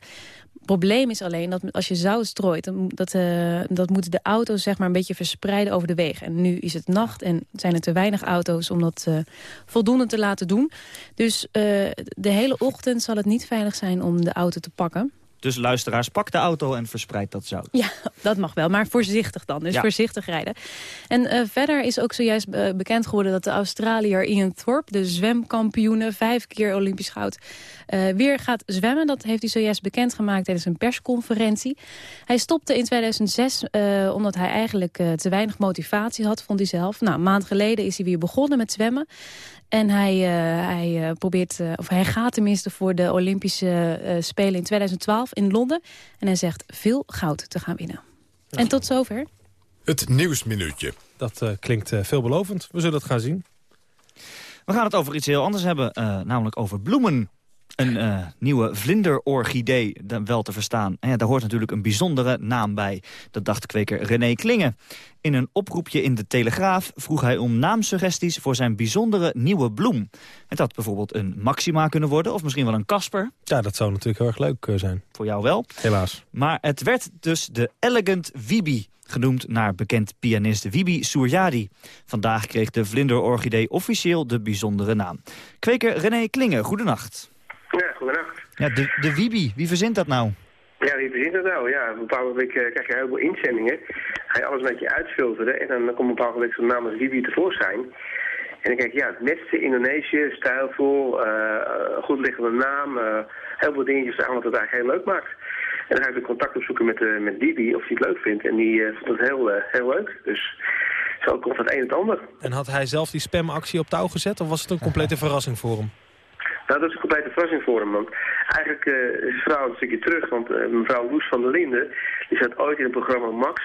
Probleem is alleen dat als je zout strooit... dat, eh, dat moeten de auto's zeg maar een beetje verspreiden over de wegen. En nu is het nacht en zijn er te weinig auto's om dat eh, voldoende te laten doen. Dus eh, de hele ochtend zal het niet veilig zijn om de auto te pakken. Dus luisteraars, pak de auto en verspreid dat zout. Ja, [LAUGHS] dat mag wel, maar voorzichtig dan. Dus Ja. voorzichtig rijden. En eh, verder is ook zojuist eh, bekend geworden dat de Australiër Ian Thorpe... de zwemkampioene, vijf keer Olympisch goud, eh, weer gaat zwemmen. Dat heeft hij zojuist bekendgemaakt tijdens een persconferentie. Hij stopte in 2006 eh, omdat hij eigenlijk te weinig motivatie had, vond hij zelf. Nou, een maand geleden is hij weer begonnen met zwemmen. En hij, eh, hij eh, probeert, eh, of hij gaat tenminste voor de Olympische eh, Spelen in 2012 in Londen. En hij zegt veel goud te gaan winnen. En tot zover. Het Nieuwsminuutje. Dat eh, klinkt eh, veelbelovend. We zullen het gaan zien. We gaan het over iets heel anders hebben, eh, namelijk over bloemen. Een eh, nieuwe vlinderorchidee, dan wel te verstaan. En ja, daar hoort natuurlijk een bijzondere naam bij. Dat dacht kweker René Klingen. In een oproepje in de Telegraaf vroeg hij om naamsuggesties... voor zijn bijzondere nieuwe bloem. Het had bijvoorbeeld een Maxima kunnen worden, of misschien wel een Casper. Ja, dat zou natuurlijk heel erg leuk eh, zijn. Voor jou wel. Helaas. Maar het werd dus de Elegant Wibi genoemd naar bekend pianist Wibi Suryadi. Vandaag kreeg de vlinderorchidee officieel de bijzondere naam. Kweker René Klingen, goedenacht. Ja, goedenacht. Ja, de, de Wibi, wie verzint dat nou? Ja, wie verzint dat nou? Ja, op een bepaalde week eh, krijg je heel veel inzendingen. Ga je alles met je uitfilteren en dan komt op een bepaalde week zo'n naam als Wibi tevoorschijn. En dan kijk je, ja, het netste Indonesië, stijlvol, eh, goed liggende naam, eh, heel veel dingetjes aan wat het eigenlijk heel leuk maakt. En dan ga ik de contact opzoeken met, eh met Bibi of hij het leuk vindt. En die eh, vond het heel, eh, heel leuk. Dus zo komt het een en het ander. En had hij zelf die spamactie op touw gezet of was het een complete verrassing voor hem? Nou, dat is een complete verrassing voor hem. Want eigenlijk eh, is de vrouw een stukje terug. Want eh, mevrouw Loes van der Linden, die zat ooit in het programma Max...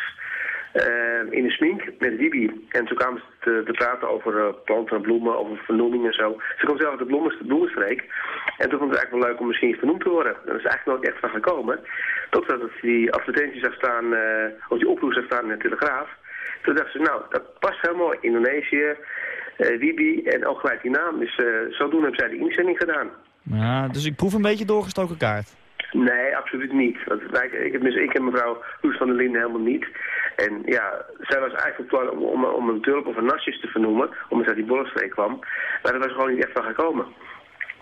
eh, in de smink met Wibi. En toen kwamen ze te, te praten over planten en bloemen, over vernoeming en zo. Ze komt zelf uit de bloemen, bloemenstreek. En toen vond het eigenlijk wel leuk om misschien eens vernoemd te worden. Dat is eigenlijk nooit echt van gekomen. Totdat die advertentie zag staan, of die oproep zag staan in de Telegraaf. Toen dacht ze, nou, dat past helemaal. Indonesië, eh Wibi en ook gelijk die naam. Dus eh, zodoende hebben zij die inzending gedaan. Ja, dus ik proef een beetje doorgestoken kaart. Nee, absoluut niet. Want wij, ik, heb, ik en mevrouw Loes van der Linden helemaal niet. En ja, zij was eigenlijk van plan om, om, om een tulp of een nasjes te vernoemen, omdat zij die bollenstreek kwam. Maar dat was gewoon niet echt van gekomen.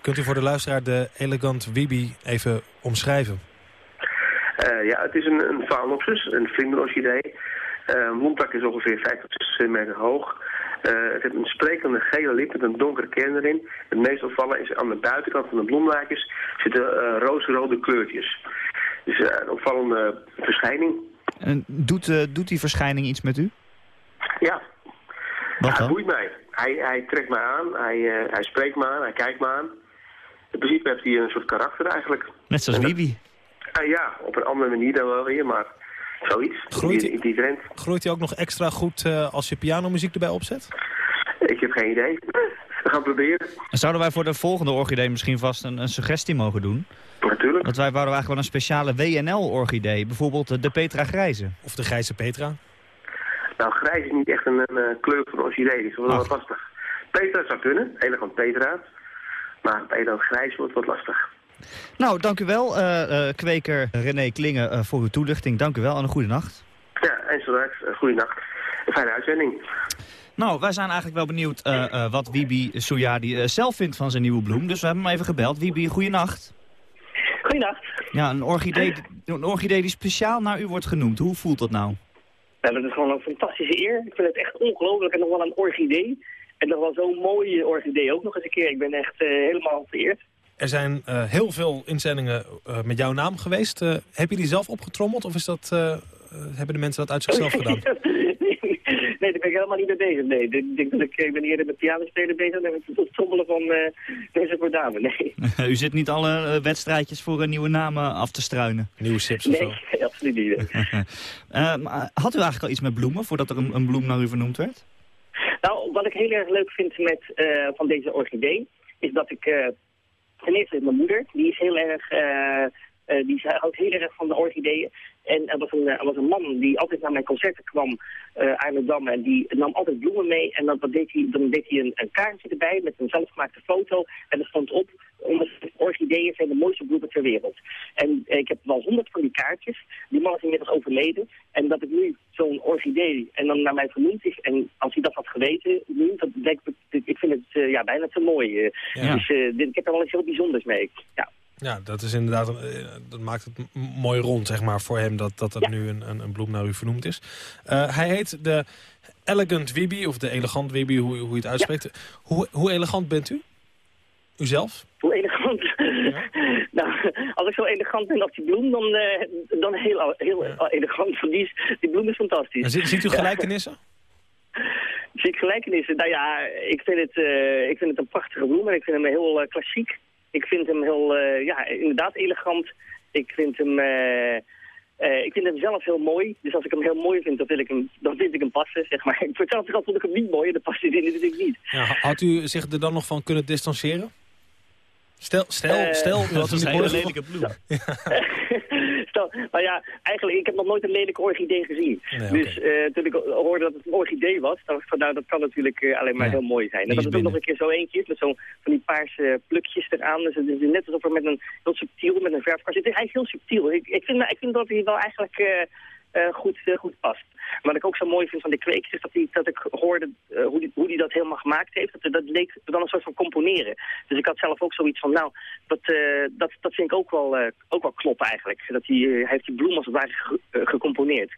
Kunt u voor de luisteraar de elegant Wibi even omschrijven? Eh, ja, het is een, een phalaenopsis, een vlinderorchidee. Een mondtak is ongeveer 5 tot 6 centimeter hoog. Eh, het heeft een sprekende gele lip met een donkere kern erin. Het meest opvallen is aan de buitenkant van de bloemlaagjes zitten eh roosrode kleurtjes. Dus een opvallende verschijning. En doet, doet die verschijning iets met u? Ja, Wat hij boeit mij. Hij, hij trekt mij aan, hij, hij spreekt me aan, hij kijkt me aan. In principe heeft hij een soort karakter eigenlijk. Net zoals Wibi. Ah, ja, op een andere manier dan wel weer, maar zoiets. Groeit hij- in die trend. Groeit hij ook nog extra goed eh, als je pianomuziek erbij opzet? Ik heb geen idee. We gaan proberen. En Zouden wij voor de volgende orchidee misschien vast een, een suggestie mogen doen? Natuurlijk. Want wij wouden eigenlijk wel een speciale WNL-orchidee. Bijvoorbeeld de Petra Grijze. Of de grijze Petra? Nou, grijs is niet echt een, een, kleur van orchidee, dus dat is wel Ach. wat lastig. Petra zou kunnen, elegant Petra. Maar elegant grijs wordt wat lastig. Nou, dank u wel, eh, eh, kweker René Klingen, eh, voor uw toelichting. Dank u wel en een goede nacht. Ja, en zo uh, goeienacht. Een fijne uitzending. Nou, wij zijn eigenlijk wel benieuwd eh, eh, wat Wibi Soyadi eh, zelf vindt van zijn nieuwe bloem. Dus we hebben hem even gebeld. Wibi, goeienacht. Goeienacht. Ja, een orchidee, een orchidee die speciaal naar u wordt genoemd. Hoe voelt dat nou? Ja, dat is gewoon een fantastische eer. Ik vind het echt ongelooflijk. En nog wel een orchidee. En nog wel zo'n mooie orchidee ook nog eens een keer. Ik ben echt eh, helemaal vereerd. Er zijn eh, heel veel inzendingen eh, met jouw naam geweest. Eh, heb je die zelf opgetrommeld of is dat, hebben de mensen dat uit zichzelf gedaan? [LAUGHS] nee, daar ben ik helemaal niet mee bezig. Nee, ik, denk dat ik, ik ben eerder met pianospelen bezig dan met het trommelen van eh deze voor dame. Nee, [LAUGHS] u zit niet alle wedstrijdjes voor een nieuwe namen af te struinen. Nieuwe sips nee [LAUGHS] absoluut niet. Eh, maar had u eigenlijk al iets met bloemen voordat er een, een bloem naar u vernoemd werd? Nou, wat ik heel erg leuk vind met, eh, van deze orchidee, is dat ik... eh eerste mijn moeder, die is heel erg... eh, eh, die houdt heel erg van de orchideeën. En er was een, er was een man die altijd naar mijn concerten kwam, eh aan de Dam, en die nam altijd bloemen mee. En dan, deed hij, dan deed hij een, een kaartje erbij met een zelfgemaakte foto. En er stond op, orchideeën zijn de mooiste bloemen ter wereld. En eh, ik heb wel honderd van die kaartjes. Die man is inmiddels overleden. En dat ik nu zo'n orchidee en dan naar mij vernoemd is. En als hij dat had geweten, nu, dat denk ik, ik vind het eh, ja, bijna te mooi. eh. Ja. Dus eh, dit, ik heb er wel iets heel bijzonders mee. Ja. Ja, dat is inderdaad, een, eh, dat maakt het mooi rond, zeg maar, voor hem dat, dat er nu een, een, een bloem naar u vernoemd is. Eh, hij heet de Elegant Wibi, of de Elegant Wibi, hoe, hoe je het uitspreekt. Hoe, hoe elegant bent u? Uzelf? Hoe elegant. [LAUGHS] nou, als ik zo elegant ben als die bloem, dan, eh, dan heel, heel elegant. Want die, is- die bloem is fantastisch. En ziet, ziet u gelijkenissen? Zie ik gelijkenissen? Nou ja, ik vind het, ik vind het een prachtige bloem en ik vind hem heel klassiek. Ik vind hem heel, eh, ja, inderdaad elegant. Ik vind hem, eh, Eh, ik vind hem zelf heel mooi, dus als ik hem heel mooi vind, dan, wil ik hem, dan vind ik hem passen, zeg maar. [LAUGHS] Ik vertel toch vond ik hem niet mooi en dan past hij dit natuurlijk niet. Ja, had u zich er dan nog van kunnen distancieren? Stel, stel, Eh, stel dat is een hele lelijke bloem. [LAUGHS] Stel, maar ja, eigenlijk, ik heb nog nooit een lelijke orchidee gezien. Nee, Dus eh, toen ik hoorde dat het een orchidee was, dacht ik van nou, dat kan natuurlijk eh, alleen maar Ja, heel mooi zijn. En dat is het ook nog een keer zo eentje is, met zo'n van die paarse plukjes eraan. Dus het is net alsof er met een heel subtiel, met een verfkast zit. Het is eigenlijk heel subtiel. Ik, ik, vind, ik vind dat hij wel eigenlijk eh, goed, eh, goed past. Maar wat ik ook zo mooi vind van de kweekers, is dat, die, dat ik hoorde eh, hoe, die, hoe die dat helemaal gemaakt heeft. Dat, dat leek dan een soort van componeren. Dus ik had zelf ook zoiets van, nou, dat, dat, dat vind ik ook wel, ook wel kloppen eigenlijk. Dat hij, hij heeft die bloem als het ware ge- gecomponeerd.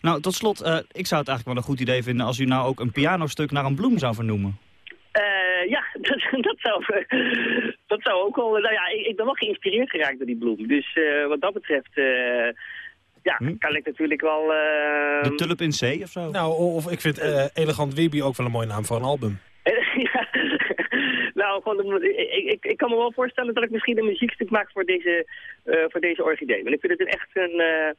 Nou, tot slot, ik zou het eigenlijk wel een goed idee vinden... als u nou ook een pianostuk naar een bloem zou vernoemen. Ja, [LAUGHS] dat, dat, zou, dat zou ook wel... Nou ja, ik, ik ben wel geïnspireerd geraakt door die bloem. Dus wat dat betreft... ja, kan ik natuurlijk wel... eh, De tulp in C of zo? Nou, of ik vind eh, Elegant Wibi ook wel een mooie naam voor een album. [LAUGHS] ja, nou, gewoon, ik, ik, ik kan me wel voorstellen dat ik misschien een muziekstuk maak voor deze, eh, voor deze orchidee. Want ik vind het echt een... eh,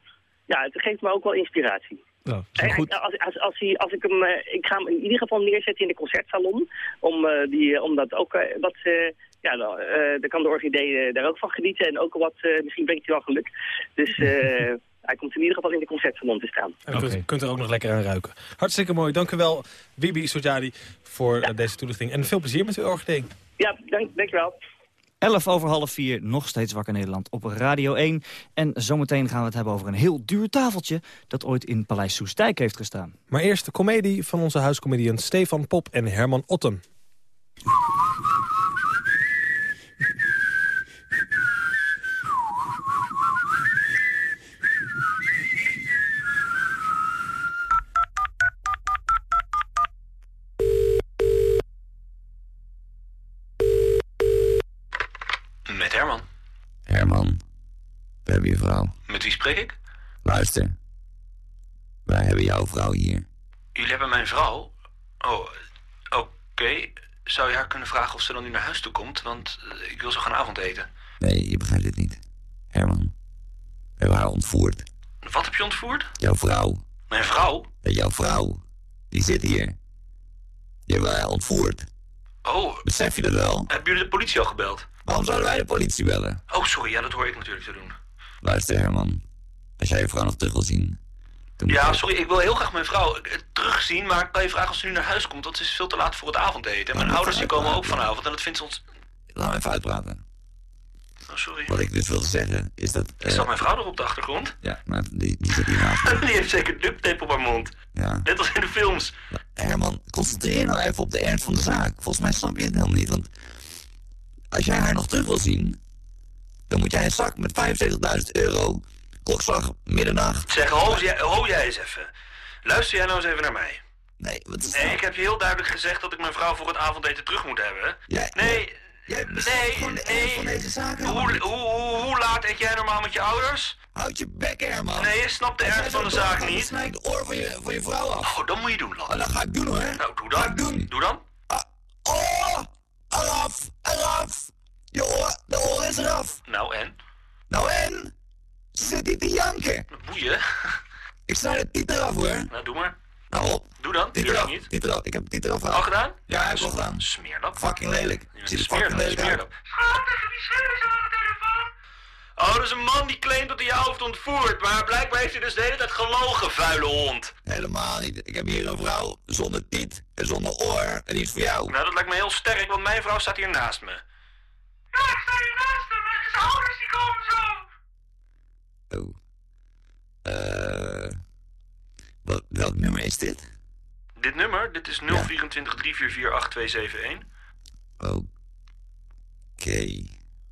ja, het geeft me ook wel inspiratie. Ja, En Als, als, als, hij, als ik hem, ik ga hem in ieder geval neerzetten in de concertsalon, om, eh, die, om dat ook wat, eh, ja, dan, eh, dan kan de orchidee daar ook van genieten en ook wat, eh, misschien brengt hij wel geluk. Dus [LAUGHS] eh, hij komt in ieder geval in de concertsalon te staan. En kunt, kunt er ook nog lekker aan ruiken. Hartstikke mooi. Dank u wel, Bibi Sojadi, voor deze toelichting. En veel plezier met uw orchidee. Ja, dank, dankjewel. 11 over half 4, nog steeds Wakker Nederland op Radio 1. En zometeen gaan we het hebben over een heel duur tafeltje... dat ooit in Paleis Soestdijk heeft gestaan. Maar eerst de komedie van onze huiscomedian Stefan Pop en Herman Otten. Met Herman. Herman, we hebben je vrouw. Met wie spreek ik? Luister. Wij hebben jouw vrouw hier. Jullie hebben mijn vrouw? Oh, oké. Zou je haar kunnen vragen of ze dan nu naar huis toe komt? Want eh, ik wil zo gaan avondeten. Nee, je begrijpt het niet. Herman, we hebben haar ontvoerd. Wat heb je ontvoerd? Jouw vrouw. Mijn vrouw? Jouw vrouw, die zit hier. Je hebt haar ontvoerd. Oh. Besef je dat wel? Hebben jullie de politie al gebeld? Waarom zouden wij de politie bellen? Oh, sorry. Ja, dat hoor ik natuurlijk te doen. Luister, Herman. Als jij je vrouw nog terug wil zien... Ja, je- sorry. Ik wil heel graag mijn vrouw eh, terugzien. Maar ik kan je vragen of ze nu naar huis komt. Want het is veel te laat voor het avondeten. En mijn ouders die komen ook vanavond. En dat vindt ze ons... Laat me even uitpraten. Oh, sorry. Wat ik dus wilde zeggen, is dat... Is eh, dat mijn vrouw er op de achtergrond? Ja, maar die, die zit hier naast. [LAUGHS] Die heeft zeker duct tape op haar mond. Ja. Net als in de films. Herman, concentreer je nou even op de ernst van de zaak. Volgens mij snap je het helemaal niet, want... Als jij haar nog terug wil zien... dan moet jij een zak met 75.000 euro... klokslag middernacht... Zeg, ho jij, ho jij eens even. Luister jij nou eens even naar mij. Nee, wat is Nee, ik heb je heel duidelijk gezegd dat ik mijn vrouw voor het avondeten terug moet hebben. Nee, Jij nee, nee. Hoe, hoe, hoe, hoe laat eet jij normaal met je ouders? Houd je bek, Herman. Nee, je snapt de ernst van de zaak niet. Snij ik de oor van je, van je vrouw af. Oh, dat moet je doen, Lars. Oh, dat ga ik doen, hoor. Nou, doe dan. Doe dan. Oh, eraf, eraf. Je oor, de oor is eraf. Nou, en? Nou en? Zit [LAUGHS] niet te janken. Boeien. Ik snij het niet eraf, hoor. Nou, doe maar. Nou op. Doe dan. Dit Durf eraf, niet. dit eraf. Ik heb dit eraf Al gedaan? Ja, heb ik al gedaan. Smeerlap. Fucking lelijk. Ja, Ziet er smeerlap, fucking lelijk uit. smeerlap. Oh, dat is een man die claimt dat hij jou heeft ontvoerd. Maar blijkbaar heeft hij dus de hele tijd gelogen, vuile hond. Helemaal niet. Ik heb hier een vrouw zonder tiet en zonder oor. En die is voor jou. Nou, dat lijkt me heel sterk, want mijn vrouw staat hier naast me. Ja, ik sta hier naast hem. En zijn ouders die komen zo. Oh. Eh... wat, welk nummer is dit? Dit nummer, dit is 024 344 8271. Oké.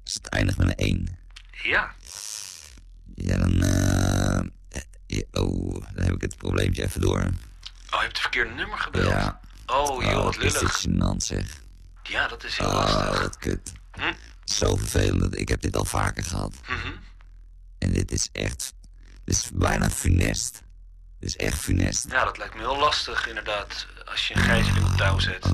Dus het eindigt met een 1. Ja. Ja, dan... eh ja, oh, dan heb ik het probleempje even door. Oh, je hebt het verkeerde nummer gebeld. Ja. Oh, joh, wat is lullig. dit gênant, zeg. Ja, dat is heel Oh, lastig. wat kut. Hm? Zo vervelend. Ik heb dit al vaker gehad. Mhm. En dit is echt... Dit is bijna funest. Dit is echt funest. Ja, dat lijkt me heel lastig, inderdaad. Als je een gijzeling op touw zet.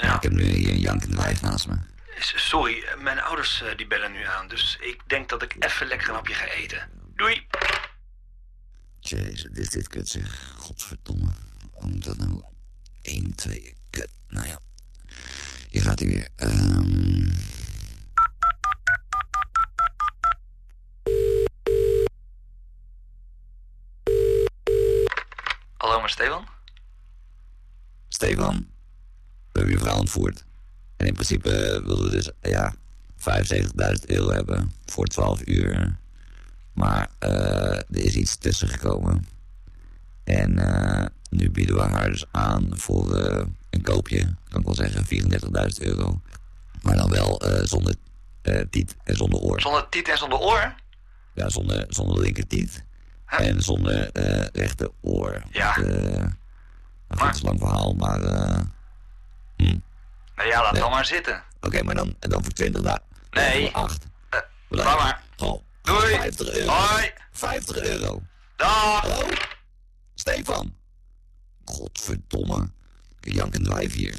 Ja. Ik heb nu hier een jankend wijf naast me. Sorry, mijn ouders eh, die bellen nu aan. Dus ik denk dat ik even lekker een hapje ga eten. Doei. Jezus, dit is dit kut zeg. Godverdomme. Hoe moet dat nou? 1, 2, kut. Nou ja. Hier gaat hij weer. Ehm... Hallo, maar Stefan? Stefan, we hebben je vrouw ontvoerd. En in principe eh, wilden we dus, ja, 75.000 euro hebben voor 12 uur. Maar eh, er is iets tussen gekomen. En eh, nu bieden we haar dus aan voor een koopje, kan ik wel zeggen, 34.000 euro. Maar dan wel zonder tiet en zonder oor. Zonder tiet en zonder oor? Ja, zonder, zonder linkertiet. En zonder eh rechter oor. Ja. Is een lang verhaal, maar... eh, Nou ja, laat Nee. dan maar zitten. Oké, maar dan, dan voor 20 dagen. Nee. Voor 8. laat maar. Oh, Doei. 50 euro. Hoi. 50 euro. Dag. Hallo. Stefan. Godverdomme. Jankend wijf hier.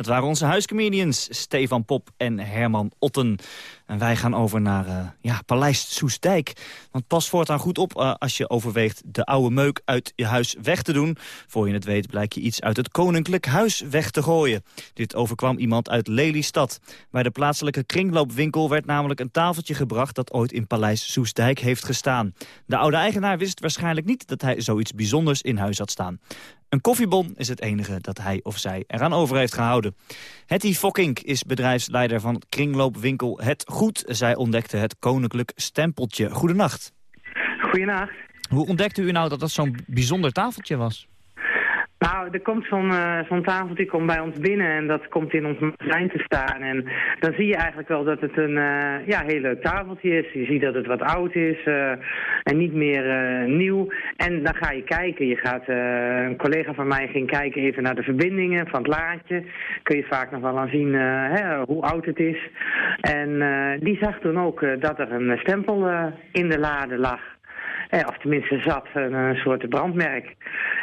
Dat waren onze huiscomedians Stefan Pop en Herman Otten. En wij gaan over naar eh, ja, Paleis Soestdijk. Want pas voortaan goed op eh, als je overweegt de oude meuk uit je huis weg te doen. Voor je het weet blijk je iets uit het koninklijk huis weg te gooien. Dit overkwam iemand uit Lelystad. Bij de plaatselijke kringloopwinkel werd namelijk een tafeltje gebracht... dat ooit in Paleis Soestdijk heeft gestaan. De oude eigenaar wist waarschijnlijk niet dat hij zoiets bijzonders in huis had staan. Een koffiebon is het enige dat hij of zij eraan over heeft gehouden. Hetty Fokkink is bedrijfsleider van kringloopwinkel Het Goed. Zij ontdekte het koninklijk stempeltje. Goedenacht. Goedenacht. Hoe ontdekte u nou dat dat zo'n bijzonder tafeltje was? Nou, er komt zo'n eh, zo'n tafeltje komt bij ons binnen en dat komt in ons magazijn te staan. En dan zie je eigenlijk wel dat het een eh, ja, heel leuk tafeltje is. Je ziet dat het wat oud is eh, en niet meer eh, nieuw. En dan ga je kijken. Je gaat, een collega van mij ging kijken even naar de verbindingen van het laadje. Kun je vaak nog wel aan zien hè, hoe oud het is. En die zag toen ook dat er een stempel in de lade lag. Eh, of tenminste zat, een, een soort brandmerk.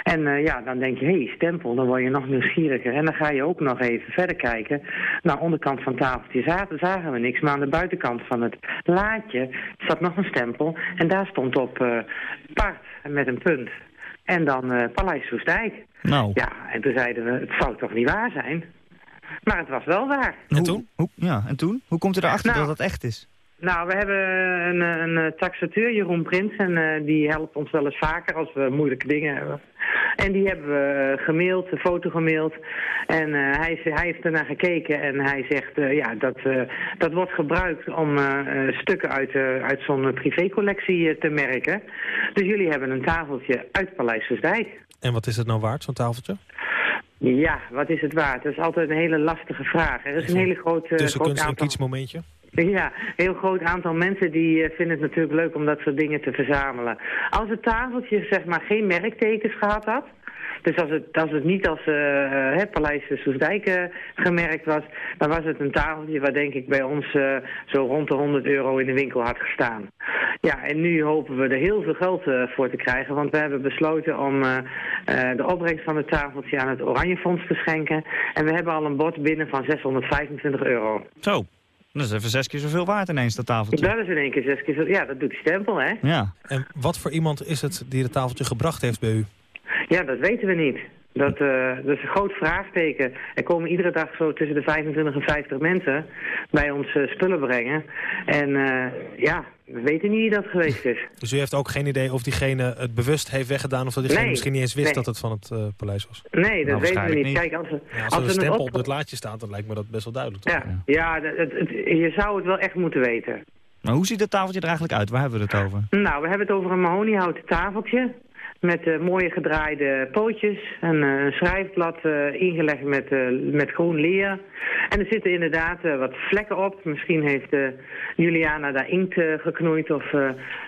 En eh, ja, dan denk je, hé, hey, stempel, dan word je nog nieuwsgieriger. En dan ga je ook nog even verder kijken. Nou, onderkant van het tafeltje zaten, zagen we niks. Maar aan de buitenkant van het laadje zat nog een stempel. En daar stond op eh part met een punt. En dan eh Paleis Soestdijk. Nou. Ja, en toen zeiden we, het zou toch niet waar zijn? Maar het was wel waar. En toen? Hoe, ja, en toen? Hoe komt u erachter Nou, dat dat echt is? Nou, we hebben een, een, taxateur, Jeroen Prins, en eh, die helpt ons wel eens vaker als we moeilijke dingen hebben. En die hebben we gemaild, een foto gemaild. En eh, hij, hij heeft ernaar gekeken en hij zegt, eh, ja, dat, eh, dat wordt gebruikt om eh, eh, stukken uit, eh, uit zo'n privécollectie eh, te merken. Dus jullie hebben een tafeltje uit Paleis Soestdijk. En wat is het nou waard, zo'n tafeltje? Ja, wat is het waard? Dat is altijd een hele lastige vraag. Er is een hele grote, groot Tussenkunst en aantal... kietsmomentje? [LAUGHS] Ja, een heel groot aantal mensen die eh, vinden het natuurlijk leuk om dat soort dingen te verzamelen. Als het tafeltje zeg maar geen merktekens gehad had, dus als het, als het niet als eh eh, hè, Paleis Soesdijk eh, gemerkt was, dan was het een tafeltje waar denk ik bij ons eh, zo rond de 100 euro in de winkel had gestaan. Ja, en nu hopen we er heel veel geld eh, voor te krijgen, want we hebben besloten om eh, eh, de opbrengst van het tafeltje aan het Oranje Fonds te schenken. En we hebben al een bod binnen van 625 euro. Zo, dat is even zes keer zoveel waard ineens, dat tafeltje. Dat is in één keer zes keer zo... Ja, dat doet die stempel, hè? Ja. En wat voor iemand is het die het tafeltje gebracht heeft bij u? Ja, dat weten we niet. Dat, eh, dat is een groot vraagteken. Er komen iedere dag zo tussen de 25 en 50 mensen bij ons eh, spullen brengen. En eh, ja, we weten niet wie dat geweest is. [LAUGHS] Dus u heeft ook geen idee of diegene het bewust heeft weggedaan... of dat diegene Nee, misschien niet eens wist nee. dat het van het eh, paleis was? Nee, dat Nou, weten we niet. Kijk, als, we, Ja, als als er een stempel op- op het laadje staat, dan lijkt me dat best wel duidelijk. Toch? Ja, ja het- je zou het wel echt moeten weten. Maar hoe ziet dat tafeltje er eigenlijk uit? Waar hebben we het over? Nou, we hebben het over een mahoniehouten tafeltje. Met eh, mooie gedraaide pootjes. En eh, een schrijfblad eh, ingelegd met, met groen leer. En er zitten inderdaad wat vlekken op. Misschien heeft Juliana daar inkt geknoeid. Of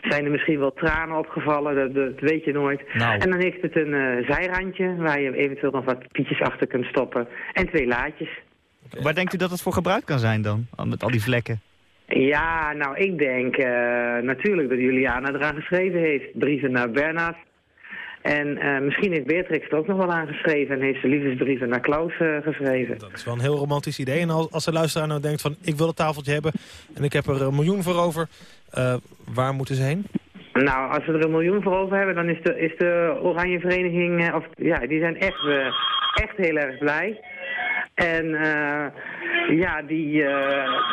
zijn er misschien wel tranen opgevallen. Dat, dat weet je nooit. Nou. En dan heeft het een zijrandje. Waar je eventueel nog wat pietjes achter kunt stoppen. En twee laadjes. Waar denkt u dat het voor gebruikt kan zijn dan? Met al die vlekken. Ja, nou, ik denk natuurlijk dat Juliana eraan geschreven heeft. Brieven naar Bernard. En eh, misschien heeft Beatrix er ook nog wel aan geschreven en heeft ze liefdesbrieven naar Klaus eh, geschreven. Dat is wel een heel romantisch idee. En als, als de luisteraar nou denkt van ik wil het tafeltje hebben en ik heb er een miljoen voor over, eh, waar moeten ze heen? Nou, als we er een miljoen voor over hebben, dan is de, is de Oranje Vereniging, of ja, die zijn echt, echt heel erg blij. En ja, die,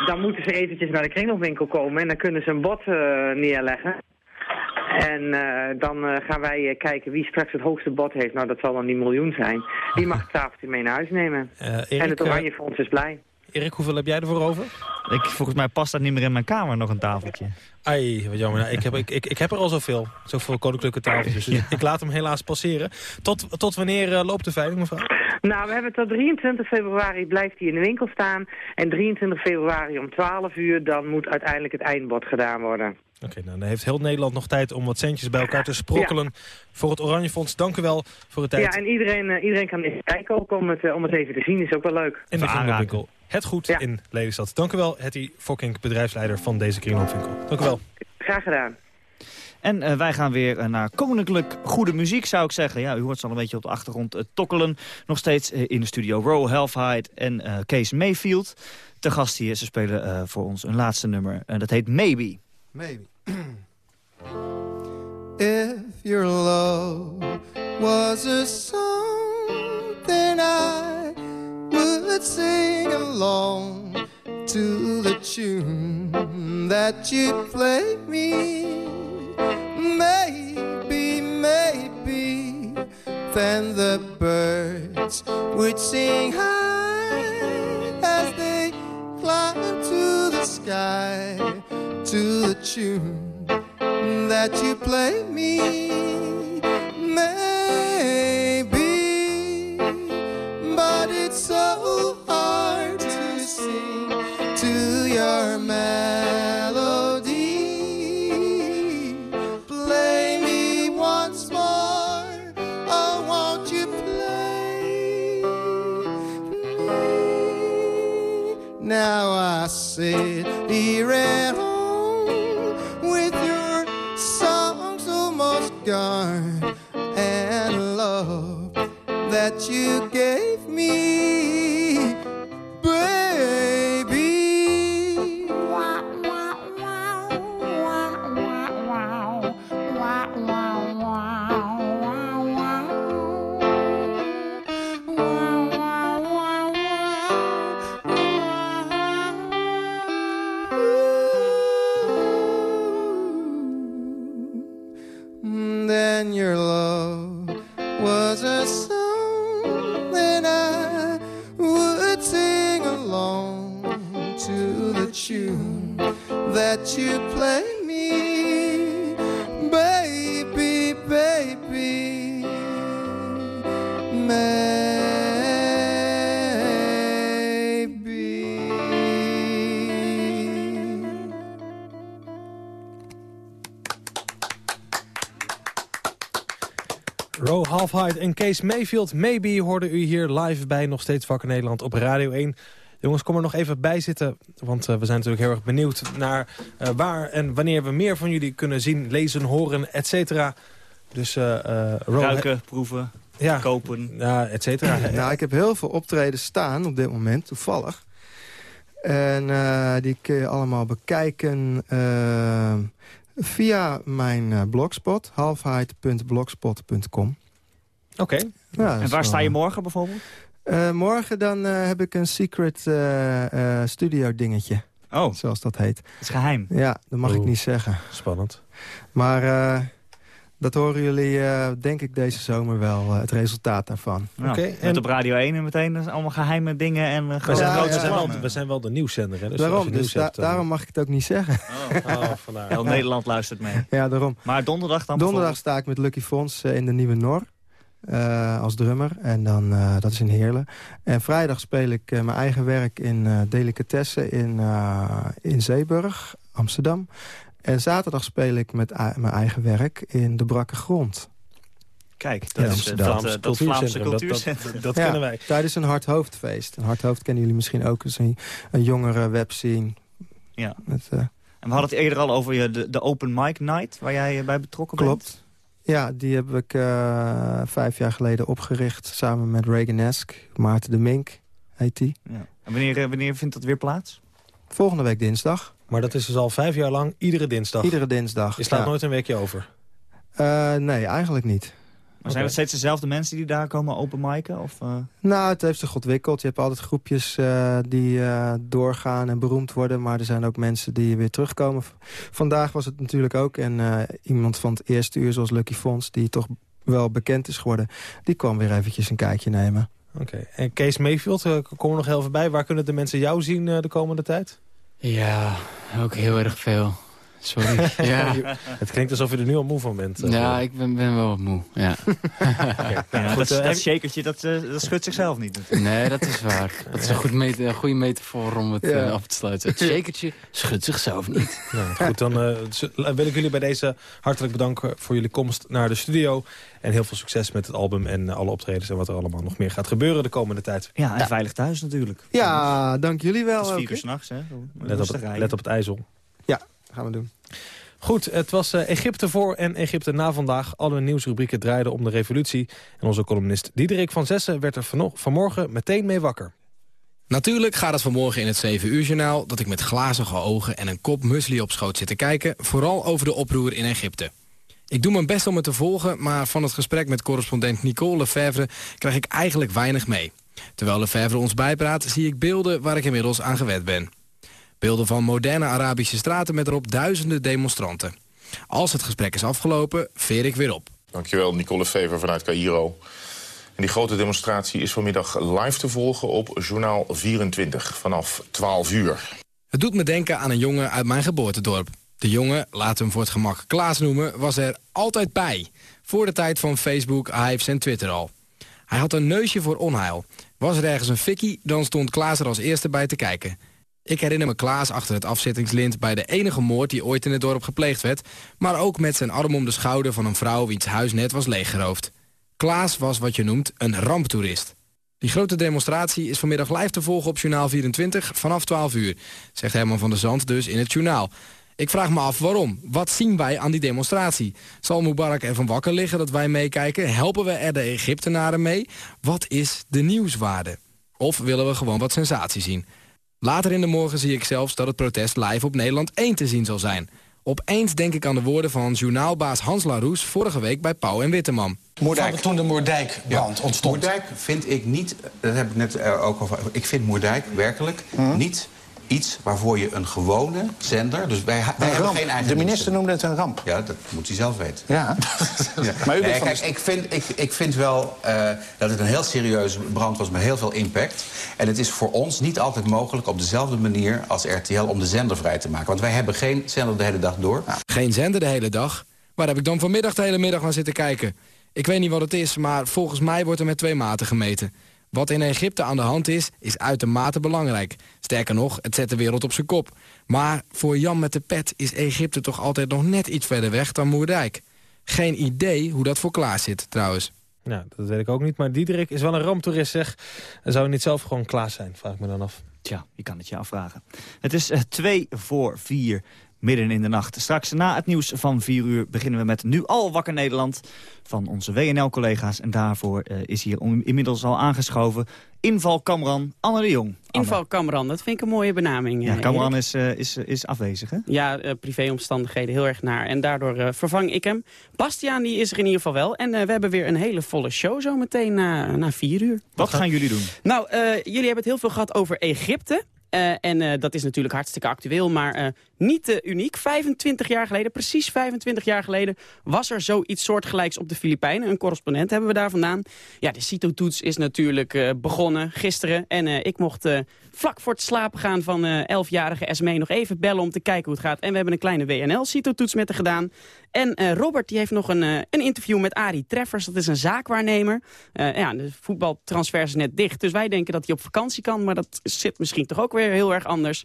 dan moeten ze eventjes naar de kringloopwinkel komen en dan kunnen ze een bod neerleggen. En eh, dan eh, gaan wij eh, kijken wie straks het hoogste bod heeft. Nou, dat zal dan die miljoen zijn. Die mag [LAUGHS] het tafeltje mee naar huis nemen. Eh, Erik, en het Oranje Fonds is blij. Erik, hoeveel heb jij ervoor over? Ik, volgens mij past dat niet meer in mijn kamer, nog een tafeltje. Ai, wat jammer. Nou, ik, heb, ik, ik, ik heb er al zoveel. Zoveel koninklijke tafeltjes. Dus [LAUGHS] ik laat hem helaas passeren. Tot, tot wanneer loopt de veiling, mevrouw? Nou, we hebben tot 23 februari blijft hij in de winkel staan. En 23 februari om 12 uur, dan moet uiteindelijk het eindbod gedaan worden. Oké, nou, dan heeft heel Nederland nog tijd om wat centjes bij elkaar te sprokkelen voor het Oranje Fonds. Dank u wel voor de tijd. Ja, en iedereen, eh, iedereen kan even kijken ook om het, eh, om het even te zien. Is ook wel leuk. in de kringloopwinkel. Het Goed in Lelystad. Dank u wel, Hetty Fokking, bedrijfsleider van deze kringloopwinkel. Dank u wel. Graag gedaan. En eh, wij gaan weer naar koninklijk goede muziek, zou ik zeggen. Ja, u hoort ze al een beetje op de achtergrond tokkelen. Nog steeds in de studio Row Halfheid en eh, Kees Mayfield. Te gast hier, ze spelen eh, voor ons een laatste nummer. En dat heet Maybe. Maybe. [CLEARS THROAT] If your love was a song, then I would sing along to the tune that you play me. Maybe, maybe, then the birds would sing high as they climb to the sky to the tune that you play me. Maybe, but it's so hard to sing to your melody. Play me once more. Oh, won't you play me? Now I sit and love that you gave me, Halfheid en Kees Mayfield. Maybe hoorde u hier live bij Nog Steeds Wakker Nederland op Radio 1. Jongens, kom er nog even bij zitten. Want eh, we zijn natuurlijk heel erg benieuwd naar eh, waar en wanneer we meer van jullie kunnen zien, lezen, horen, et cetera. Dus eh eh, Ruiken, proeven, ja, kopen. Ja, et cetera. [LAUGHS] Nou, ik heb heel veel optredens staan op dit moment, toevallig. En eh, die kun je allemaal bekijken via mijn blogspot, halfheid.blogspot.com. Oké. Ja, en waar sta je morgen bijvoorbeeld? Eh, morgen dan eh, heb ik een secret eh, eh, studio dingetje. Oh. Zoals dat heet. Het is geheim. Ja, dat mag ik niet zeggen. Spannend. Maar eh, dat horen jullie, eh, denk ik, deze zomer wel, het resultaat daarvan. Nou, Oké, Met en- op Radio 1 en meteen dat is allemaal geheime dingen en We zijn, wel, we, zijn wel, plannen. we zijn wel de nieuwszender. Hè? Dus daarom, dus nieuws da- hebt, daarom mag ik het ook niet zeggen. oh, vandaar. Heel Nederland luistert mee. ja, daarom. Maar donderdag dan Donderdag sta ik met Lucky Fons in de Nieuwe Nor. Eh, als drummer. En dan, eh, dat is in Heerlen. En vrijdag speel ik eh, mijn eigen werk in eh Delicatessen in, eh, in Zeeburg, Amsterdam. En zaterdag speel ik met mijn eigen werk in De Brakke Grond. Kijk, dat Ja, is Amsterdam. dat, dat Vlaamse Dat- dat- cultuurcentrum. Dat, dat [LAUGHS] Ja, kennen wij. Tijdens een hardhoofdfeest. Een hardhoofd kennen jullie misschien ook. eens een, een jongere webscene. Ja. Met, eh, En we hadden het eerder al over je, de, de Open Mic Night, waar jij bij betrokken bent. klopt. Ja, die heb ik eh, vijf jaar geleden opgericht samen met Reaganesque. Maarten de Mink heet die. Ja. En wanneer, eh, wanneer vindt dat weer plaats? Volgende week dinsdag. Maar dat is dus al vijf jaar lang iedere dinsdag? Iedere dinsdag, Je slaat ja. nooit een weekje over? Eh, nee, eigenlijk niet. Maar zijn het steeds dezelfde mensen die daar komen open mic'en? Of, eh? Nou, het heeft zich ontwikkeld. Je hebt altijd groepjes eh, die eh, doorgaan en beroemd worden. Maar er zijn ook mensen die weer terugkomen. V- Vandaag was het natuurlijk ook. En eh, iemand van het eerste uur, zoals Lucky Fons... die toch wel bekend is geworden... die kwam weer eventjes een kijkje nemen. Oké. En Kees Mayfield, kom er nog heel even bij. Waar kunnen de mensen jou zien de komende tijd? Ja, ook heel erg veel. Sorry. [LAUGHS] ja. Het klinkt alsof je er nu al moe van bent. eh. ja, ik ben, ben wel wat moe. Ja. [LAUGHS] Ja, Goed, dat, eh, dat shakertje, dat, eh, dat schudt zichzelf niet. natuurlijk. Nee, dat is waar. [LAUGHS] Dat is een, goed meta- een goede metafoor om het Ja. af te sluiten. Het shakertje schudt zichzelf niet. Nou, goed, dan eh, wil ik jullie bij deze hartelijk bedanken voor jullie komst naar de studio. En heel veel succes met het album en alle optredens en wat er allemaal nog meer gaat gebeuren de komende tijd. Ja, en veilig thuis natuurlijk. Ja, dank jullie wel. Het is vier uur hè? s'nachts, hè? Let op, het, let op het ijzel. Ja, gaan we doen. Goed, het was eh, Egypte voor en Egypte na vandaag. Alle nieuwsrubrieken draaiden om de revolutie. En onze columnist Diederik van Zessen werd er vanmorgen meteen mee wakker. Natuurlijk gaat het vanmorgen in het 7 uur journaal dat ik met glazige ogen en een kop muesli op schoot zit te kijken, vooral over de oproer in Egypte. Ik doe mijn best om het te volgen, maar van het gesprek met correspondent Nicole Lefevre krijg ik eigenlijk weinig mee. Terwijl Lefevre ons bijpraat, zie ik beelden waar ik inmiddels aan gewend ben. Beelden van moderne Arabische straten met erop duizenden demonstranten. Als het gesprek is afgelopen, veer ik weer op. Dankjewel, Nicole Fever vanuit Cairo. En die grote demonstratie is vanmiddag live te volgen op Journaal 24 vanaf 12 uur. Het doet me denken aan een jongen uit mijn geboortedorp. De jongen, laten we hem voor het gemak Klaas noemen, was er altijd bij. Voor de tijd van Facebook, Hives en Twitter al. Hij had een neusje voor onheil. Was er ergens een fikkie, dan stond Klaas er als eerste bij te kijken. Ik herinner me Klaas achter het afzettingslint bij de enige moord die ooit in het dorp gepleegd werd... maar ook met zijn arm om de schouder van een vrouw wiens huis net was leeggeroofd. Klaas was wat je noemt een ramptoerist. Die grote demonstratie is vanmiddag live te volgen op Journaal 24 vanaf 12 uur, zegt Herman van der Zand dus in het journaal. Ik vraag me af waarom. Wat zien wij aan die demonstratie? Zal Mubarak ervan wakker liggen dat wij meekijken? Helpen we er de Egyptenaren mee? Wat is de nieuwswaarde? Of willen we gewoon wat sensatie zien? Later in de morgen zie ik zelfs dat het protest live op Nederland 1 te zien zal zijn. Opeens denk ik aan de woorden van journaalbaas Hans Laroes vorige week bij Pauw en Witteman. Moerdijk. Toen de Moerdijkbrand ontstond. Moerdijk vind ik niet, dat heb ik net eh, ook over... Ik vind Moerdijk werkelijk niet iets waarvoor je een gewone zender... Dus wij, hebben geen eigen De minister noemde het een ramp. Ja, dat moet hij zelf weten. Ja. [LAUGHS] Ja. Maar u bent Nee, van kijk, ik vind, ik, ik vind wel eh, dat het een heel serieuze brand was met heel veel impact. En het is voor ons niet altijd mogelijk op dezelfde manier als RTL om de zender vrij te maken. Want wij hebben geen zender de hele dag door. Geen zender de hele dag? Waar heb ik dan vanmiddag de hele middag naar zitten kijken? Ik weet niet wat het is, maar volgens mij wordt er met twee maten gemeten. Wat in Egypte aan de hand is, is uitermate belangrijk. Sterker nog, het zet de wereld op zijn kop. Maar voor Jan met de pet is Egypte toch altijd nog net iets verder weg dan Moerdijk. Geen idee hoe dat voor klaar zit, trouwens. Nou, dat weet ik ook niet. Maar Diederik is wel een ramptoerist, zeg. En zou hij niet zelf gewoon klaar zijn, vraag ik me dan af. Tja, je kan het je afvragen. Het is eh, twee voor vier midden in de nacht. Straks na het nieuws van 4 uur beginnen we met Nu al wakker Nederland van onze WNL-collega's. En daarvoor eh, is hier inmiddels al aangeschoven inval Kamran Anne de Jong. Anne. Inval Kamran, dat vind ik een mooie benaming. Ja, eh, Kamran is, eh, is, is afwezig, hè? Ja, privéomstandigheden heel erg naar. En daardoor vervang ik hem. Bastiaan die is er in ieder geval wel. En we hebben weer een hele volle show zo meteen na, na vier uur. Wat gaan jullie doen? Nou, jullie hebben het heel veel gehad over Egypte. Eh, en eh, dat is natuurlijk hartstikke actueel, maar eh, niet uniek. 25 jaar geleden, precies 25 jaar geleden, was er zoiets soortgelijks op de Filipijnen. Een correspondent hebben we daar vandaan. Ja, de CITO-toets is natuurlijk begonnen gisteren. En ik mocht vlak voor het slapen gaan van eh 11-jarige Esmee nog even bellen om te kijken hoe het gaat. En we hebben een kleine WNL-CITO-toets met haar gedaan. En eh, Robert die heeft nog een, eh, een interview met Arie Treffers. Dat is een zaakwaarnemer. Eh, ja, de voetbaltransfer is net dicht. Dus wij denken dat hij op vakantie kan. Maar dat zit misschien toch ook weer heel erg anders.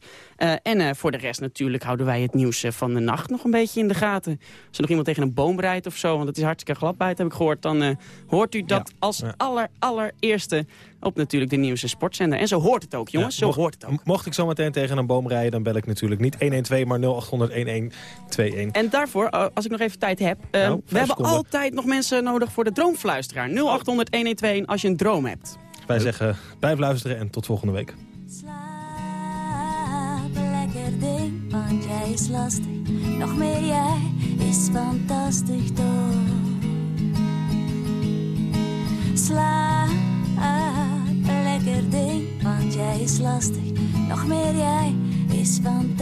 En voor de rest natuurlijk houden wij het nieuws van de nacht nog een beetje in de gaten. Als er nog iemand tegen een boom rijdt of zo, want het is hartstikke glad buiten, heb ik gehoord. Dan hoort u dat als aller, allereerste op natuurlijk de nieuwste sportzender. En zo hoort het ook, jongens. Ja, zo mocht- hoort het ook. Mocht ik zo meteen tegen een boom rijden, dan bel ik natuurlijk niet 112, maar 0800 1121. En daarvoor, als ik nog even tijd heb... eh, Nou, we hebben seconden. altijd nog mensen nodig voor de droomfluisteraar. 0800 1121 als je een droom hebt. Wij zeggen, blijf luisteren en tot volgende week. lekker ding, want jij is lastig. Nog meer jij is fantastisch toch. Slaap, lekker ding, want jij is lastig. Nog meer jij is fantastisch.